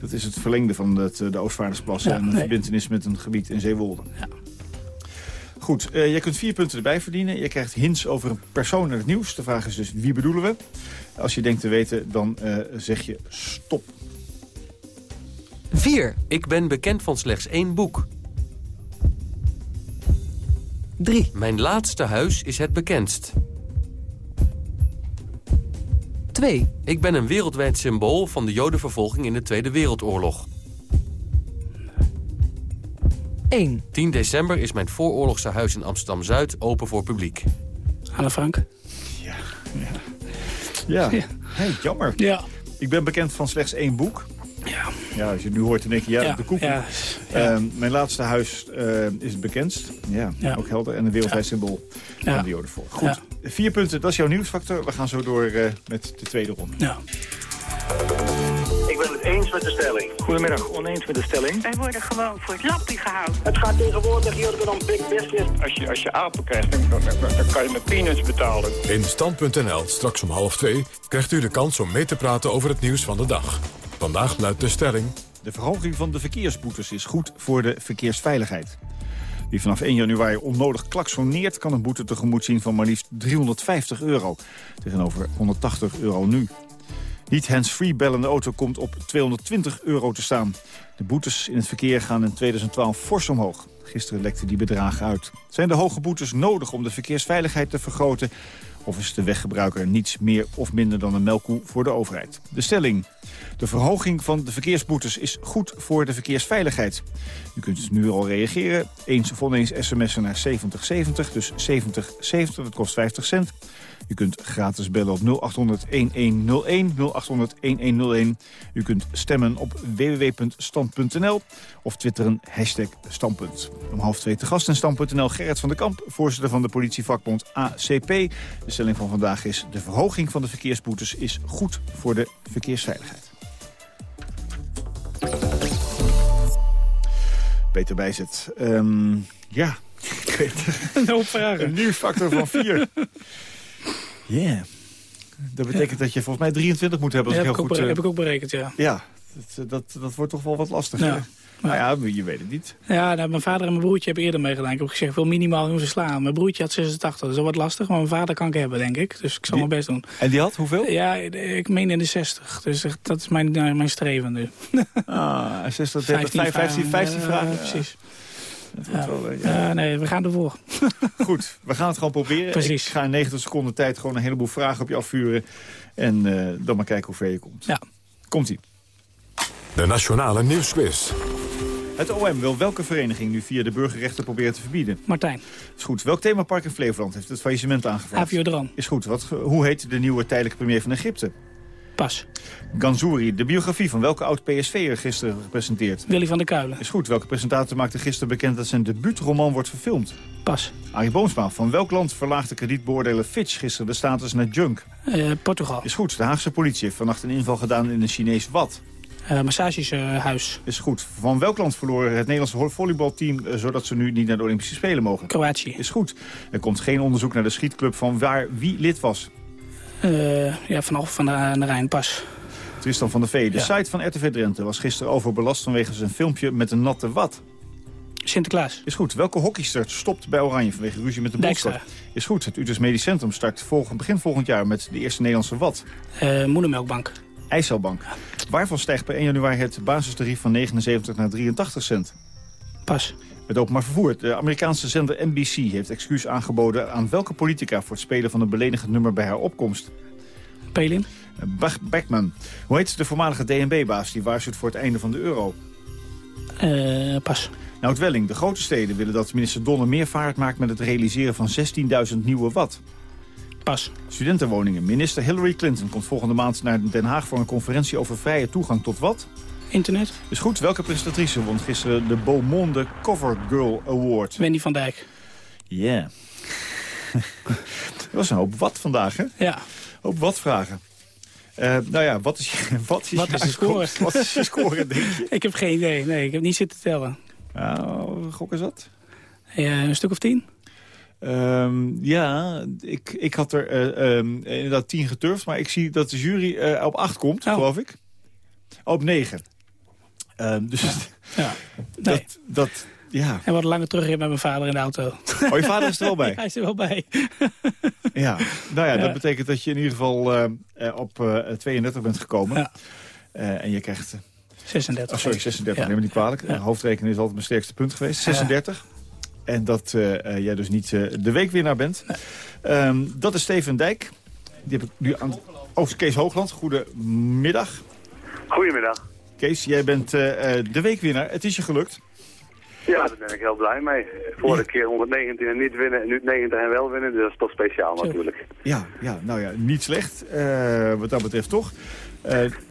Dat is het verlengde van het, eh, de Oostvaardersplassen Ja, en een nee. verbindenis met een gebied in Zeewolde. Goed, eh, jij kunt vier punten erbij verdienen. Je krijgt hints over een persoon in het nieuws. De vraag is dus wie bedoelen we? Als je denkt te weten, dan eh, zeg je stop. 4. Ik ben bekend van slechts één boek. 3. Mijn laatste huis is het bekendst. 2. Ik ben een wereldwijd symbool van de jodenvervolging in de Tweede Wereldoorlog. 1. 10 december is mijn vooroorlogse huis in Amsterdam-Zuid open voor publiek. Anne Frank. Ja, Hey, jammer. Ja. Ik ben bekend van slechts één boek. Ja. Ja, als je het nu hoort, dan denk je, ja, Ja, de koek. ja, Ehm, mijn laatste huis eh, is het bekendst. Ja, Ja. ook helder. En een wereldwijd symbool Ja. van de Joden voor. Goed, vier punten, dat is jouw nieuwsfactor. We gaan zo door eh, met de tweede ronde. Ja. Ik ben het eens met de stelling. Goedemiddag, oneens met de stelling. Wij worden gewoon voor het lappie gehouden. Het gaat tegenwoordig hier om big business. Als je, als je apen krijgt, dan, dan, dan kan je met peanuts betalen. In Stand.nl, straks om half twee, krijgt u de kans om mee te praten over het nieuws van de dag. Vandaag luidt de stelling... De verhoging van de verkeersboetes is goed voor de verkeersveiligheid. Wie vanaf 1 januari onnodig klaksoneert... kan een boete tegemoet zien van maar liefst 350 euro. Tegenover 180 euro nu. Niet hands-free bellende auto komt op 220 euro te staan. De boetes in het verkeer gaan in 2012 fors omhoog. Gisteren lekten die bedragen uit. Zijn de hoge boetes nodig om de verkeersveiligheid te vergroten... of is de weggebruiker niets meer of minder dan een melkkoe voor de overheid? De stelling. De verhoging van de verkeersboetes is goed voor de verkeersveiligheid. U kunt dus nu al reageren. Eens of oneens sms'en naar 7070, dus 7070, dat kost 50 cent. U kunt gratis bellen op 0800-1101, 0800-1101. U kunt stemmen op www.stand.nl of twitteren hashtag standpunt. Om half twee te gast in stand.nl Gerrit van der Kamp, voorzitter van de politievakbond ACP. De stelling van vandaag is de verhoging van de verkeersboetes is goed voor de verkeersveiligheid. Peter Bijzet. Ehm ja, Peter. Een hoop vragen. Een nieuwsfactor van vier. Ja. Dat betekent dat je volgens mij 23 moet hebben. Als Ja, ik heel goed, eh, heb ik ook berekend, ja. Ja, dat, dat, dat wordt toch wel wat lastiger. Ja. Nou ja, je weet het niet. Ja, nou, mijn vader en mijn broertje hebben eerder meegedaan. Ik heb gezegd, ik wil minimaal hoe ze slaan. Mijn broertje had 86, dat is wel wat lastig. Maar mijn vader kan ik hebben, denk ik. Dus ik zal Die- mijn best doen. En die had hoeveel? Ja, ik meen in de 60. Dus dat is mijn, eh, mijn streven nu. Ah, 60, 15, 15, 15 vragen. Ja, Ja. precies. Dat Ja. wel, eh, ja. Ja, nee, we gaan ervoor. Goed, we gaan het gewoon proberen. Precies. Ik ga in 90 seconden tijd gewoon een heleboel vragen op je afvuren. En eh, dan maar kijken hoe ver je komt. Ja. Komt-ie. De Nationale Nieuwsquiz. Het OM wil welke vereniging nu via de burgerrechten proberen te verbieden? Martijn. Is goed. Welk themapark in Flevoland heeft het faillissement aangevraagd? Aviodroom. Is goed. Wat, hoe heet de nieuwe tijdelijke premier van Egypte? Pas. Ganzouri, de biografie van welke oud-PSV'er gisteren gepresenteerd? Willy van der Kuilen. Is goed. Welke presentator maakte gisteren bekend dat zijn debuutroman wordt verfilmd? Pas. Arie Boomsma, van welk land verlaagde kredietbeoordeler Fitch gisteren de status naar junk? Uh, Portugal. Is goed. De Haagse politie heeft vannacht een inval gedaan in een Chinees wat? Uh, massagehuis. Is goed. Van welk land verloor het Nederlandse volleybalteam... Uh, zodat ze nu niet naar de Olympische Spelen mogen? Kroatië. Is goed. Er komt geen onderzoek naar de schietclub van waar wie lid was? Uh, ja, van van de, de Rijn, pas. Tristan van der Vee. De ja. site van RTV Drenthe was gisteren overbelast vanwege zijn filmpje met een natte wat. Sinterklaas. Is goed. Welke hockeyster stopt bij Oranje vanwege ruzie met de bondscoach? Is goed. Het Utrecht Medisch Centrum start volgend, begin volgend jaar met de eerste Nederlandse wat. Uh, Moedermelkbank. IJsselbank. Waarvan stijgt per 1 januari het basistarief van 79 naar 83 cent? Pas. Het openbaar vervoer. De Amerikaanse zender NBC heeft excuus aangeboden aan welke politica... voor het spelen van een beledigend nummer bij haar opkomst. Pelin. Beckman. Hoe heet de voormalige DNB-baas die waarschuwt voor het einde van de euro? Uh, pas. Nou, Welling, de grote steden willen dat minister Donner meer vaart maakt... met het realiseren van 16.000 nieuwe wat. Pas. Studentenwoningen. Minister Hillary Clinton komt volgende maand naar Den Haag... voor een conferentie over vrije toegang tot wat? Internet. Is goed. Welke presentatrice won gisteren de Beaumonde Cover Girl Award? Wendy van Dijk. Ja. Yeah. Dat was een hoop wat vandaag, hè? Ja. Hoop wat vragen. Uh, nou ja, wat is, je, wat is, wat je is score? Wat is je score, denk je? ik heb geen idee. Nee, ik heb niet zitten tellen. Nou, gok is dat? Ja, een stuk of tien? Um, ja, ik, ik had er uh, um, inderdaad tien geturfd. Maar ik zie dat de jury uh, op acht komt, oh. geloof ik. Op negen. Um, dus ja. ja. Nee. dat, dat, ja. En wat langer terug met mijn vader in de auto. Oh, je vader is er wel bij? Ja, hij is er wel bij. ja, nou ja, ja, dat betekent dat je in ieder geval uh, op uh, 32 bent gekomen. Ja. Uh, en je krijgt... 36. Oh, sorry, 36, ja. neem me niet kwalijk. Ja. Hoofdrekenen is altijd mijn sterkste punt geweest. 36. En dat uh, jij dus niet uh, de weekwinnaar bent. Um, dat is Steven Dijk. Die heb ik nu aan... Oh, Kees Hoogland. Goedemiddag. Goedemiddag. Kees, jij bent uh, de weekwinnaar. Het is je gelukt. Ja, daar ben ik heel blij mee. Vorige keer 119 en niet winnen en nu 90 en wel winnen. Dus dat is toch speciaal natuurlijk. Ja, ja nou ja, niet slecht. wat dat betreft toch.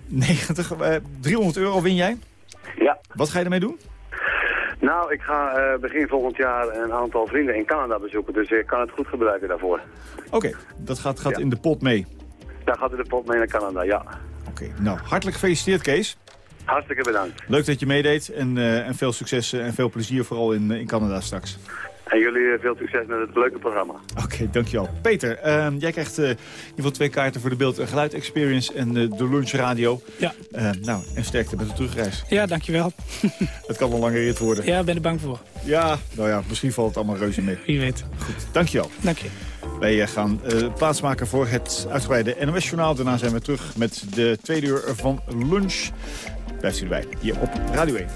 90, 300 euro win jij. Ja. Wat ga je ermee doen? Nou, ik ga uh, begin volgend jaar een aantal vrienden in Canada bezoeken. Dus ik kan het goed gebruiken daarvoor. Oké, okay, dat gaat, gaat ja. in de pot mee? Daar gaat in de pot mee naar Canada, ja. Oké, okay, nou, hartelijk gefeliciteerd Kees. Hartstikke bedankt. Leuk dat je meedeed en, uh, en veel succes en veel plezier vooral in, in Canada straks. En jullie veel succes met het leuke programma. Oké, okay, dankjewel. Peter, uh, jij krijgt uh, in ieder geval twee kaarten voor de beeld- en geluid experience en uh, de lunchradio. Ja. nou, en sterkte met de terugreis. Ja, dankjewel. het kan een lange rit worden. Ja, ben er bang voor. Ja, nou ja, misschien valt het allemaal reuze mee. Wie weet. Goed, dankjewel. Dank je. Wij gaan plaatsmaken voor het uitgebreide NOS-journaal. Daarna zijn we terug met de tweede uur van lunch. Blijft u erbij, hier op Radio 1.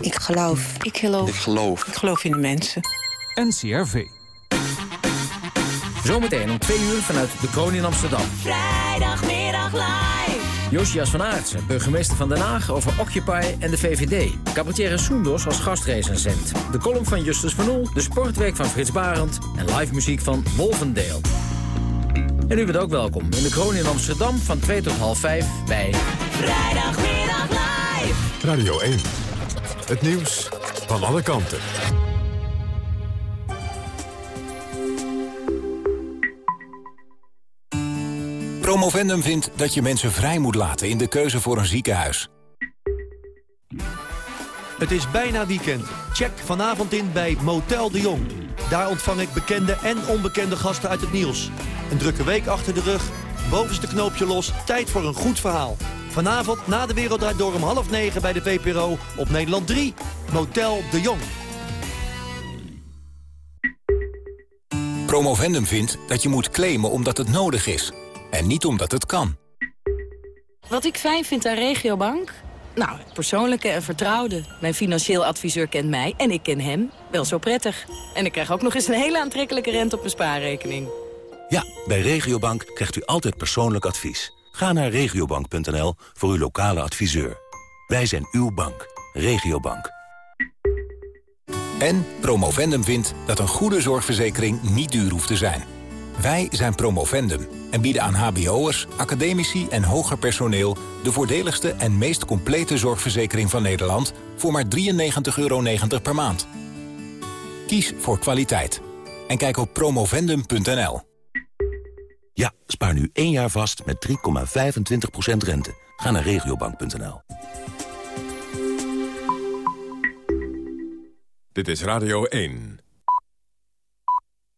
Ik geloof. Ik geloof. Ik geloof. Ik geloof in de mensen. NCRV. Zometeen om twee uur vanuit de Kroon in Amsterdam. Vrijdagmiddag live. Josias van Aartsen, burgemeester van Den Haag over Occupy en de VVD. Cabaretier Soendos als gastrecensent. De column van Justus van Oel, de sportweek van Frits Barend... en live muziek van Wolvendeel. En u bent ook welkom in de Kroon in Amsterdam van 2 tot half 5 bij... Vrijdagmiddag live. Radio 1. Het nieuws van alle kanten. Promovendum vindt dat je mensen vrij moet laten in de keuze voor een ziekenhuis. Het is bijna weekend. Check vanavond in bij Motel de Jong. Daar ontvang ik bekende en onbekende gasten uit het nieuws. Een drukke week achter de rug, bovenste knoopje los, tijd voor een goed verhaal. Vanavond na de Wereld Door om half negen bij de VPRO op Nederland 3. Motel de Jong. Promovendum vindt dat je moet claimen omdat het nodig is. En niet omdat het kan. Wat ik fijn vind aan Regiobank? Nou, persoonlijke en vertrouwde. Mijn financieel adviseur kent mij en ik ken hem wel zo prettig. En ik krijg ook nog eens een hele aantrekkelijke rente op mijn spaarrekening. Ja, bij Regiobank krijgt u altijd persoonlijk advies. Ga naar regiobank.nl voor uw lokale adviseur. Wij zijn uw bank. Regiobank. En Promovendum vindt dat een goede zorgverzekering niet duur hoeft te zijn. Wij zijn Promovendum en bieden aan hbo'ers, academici en hoger personeel... de voordeligste en meest complete zorgverzekering van Nederland... voor maar 93,90 euro per maand. Kies voor kwaliteit. En kijk op promovendum.nl. Ja, spaar nu één jaar vast met 3,25% rente. Ga naar regiobank.nl. Dit is Radio 1.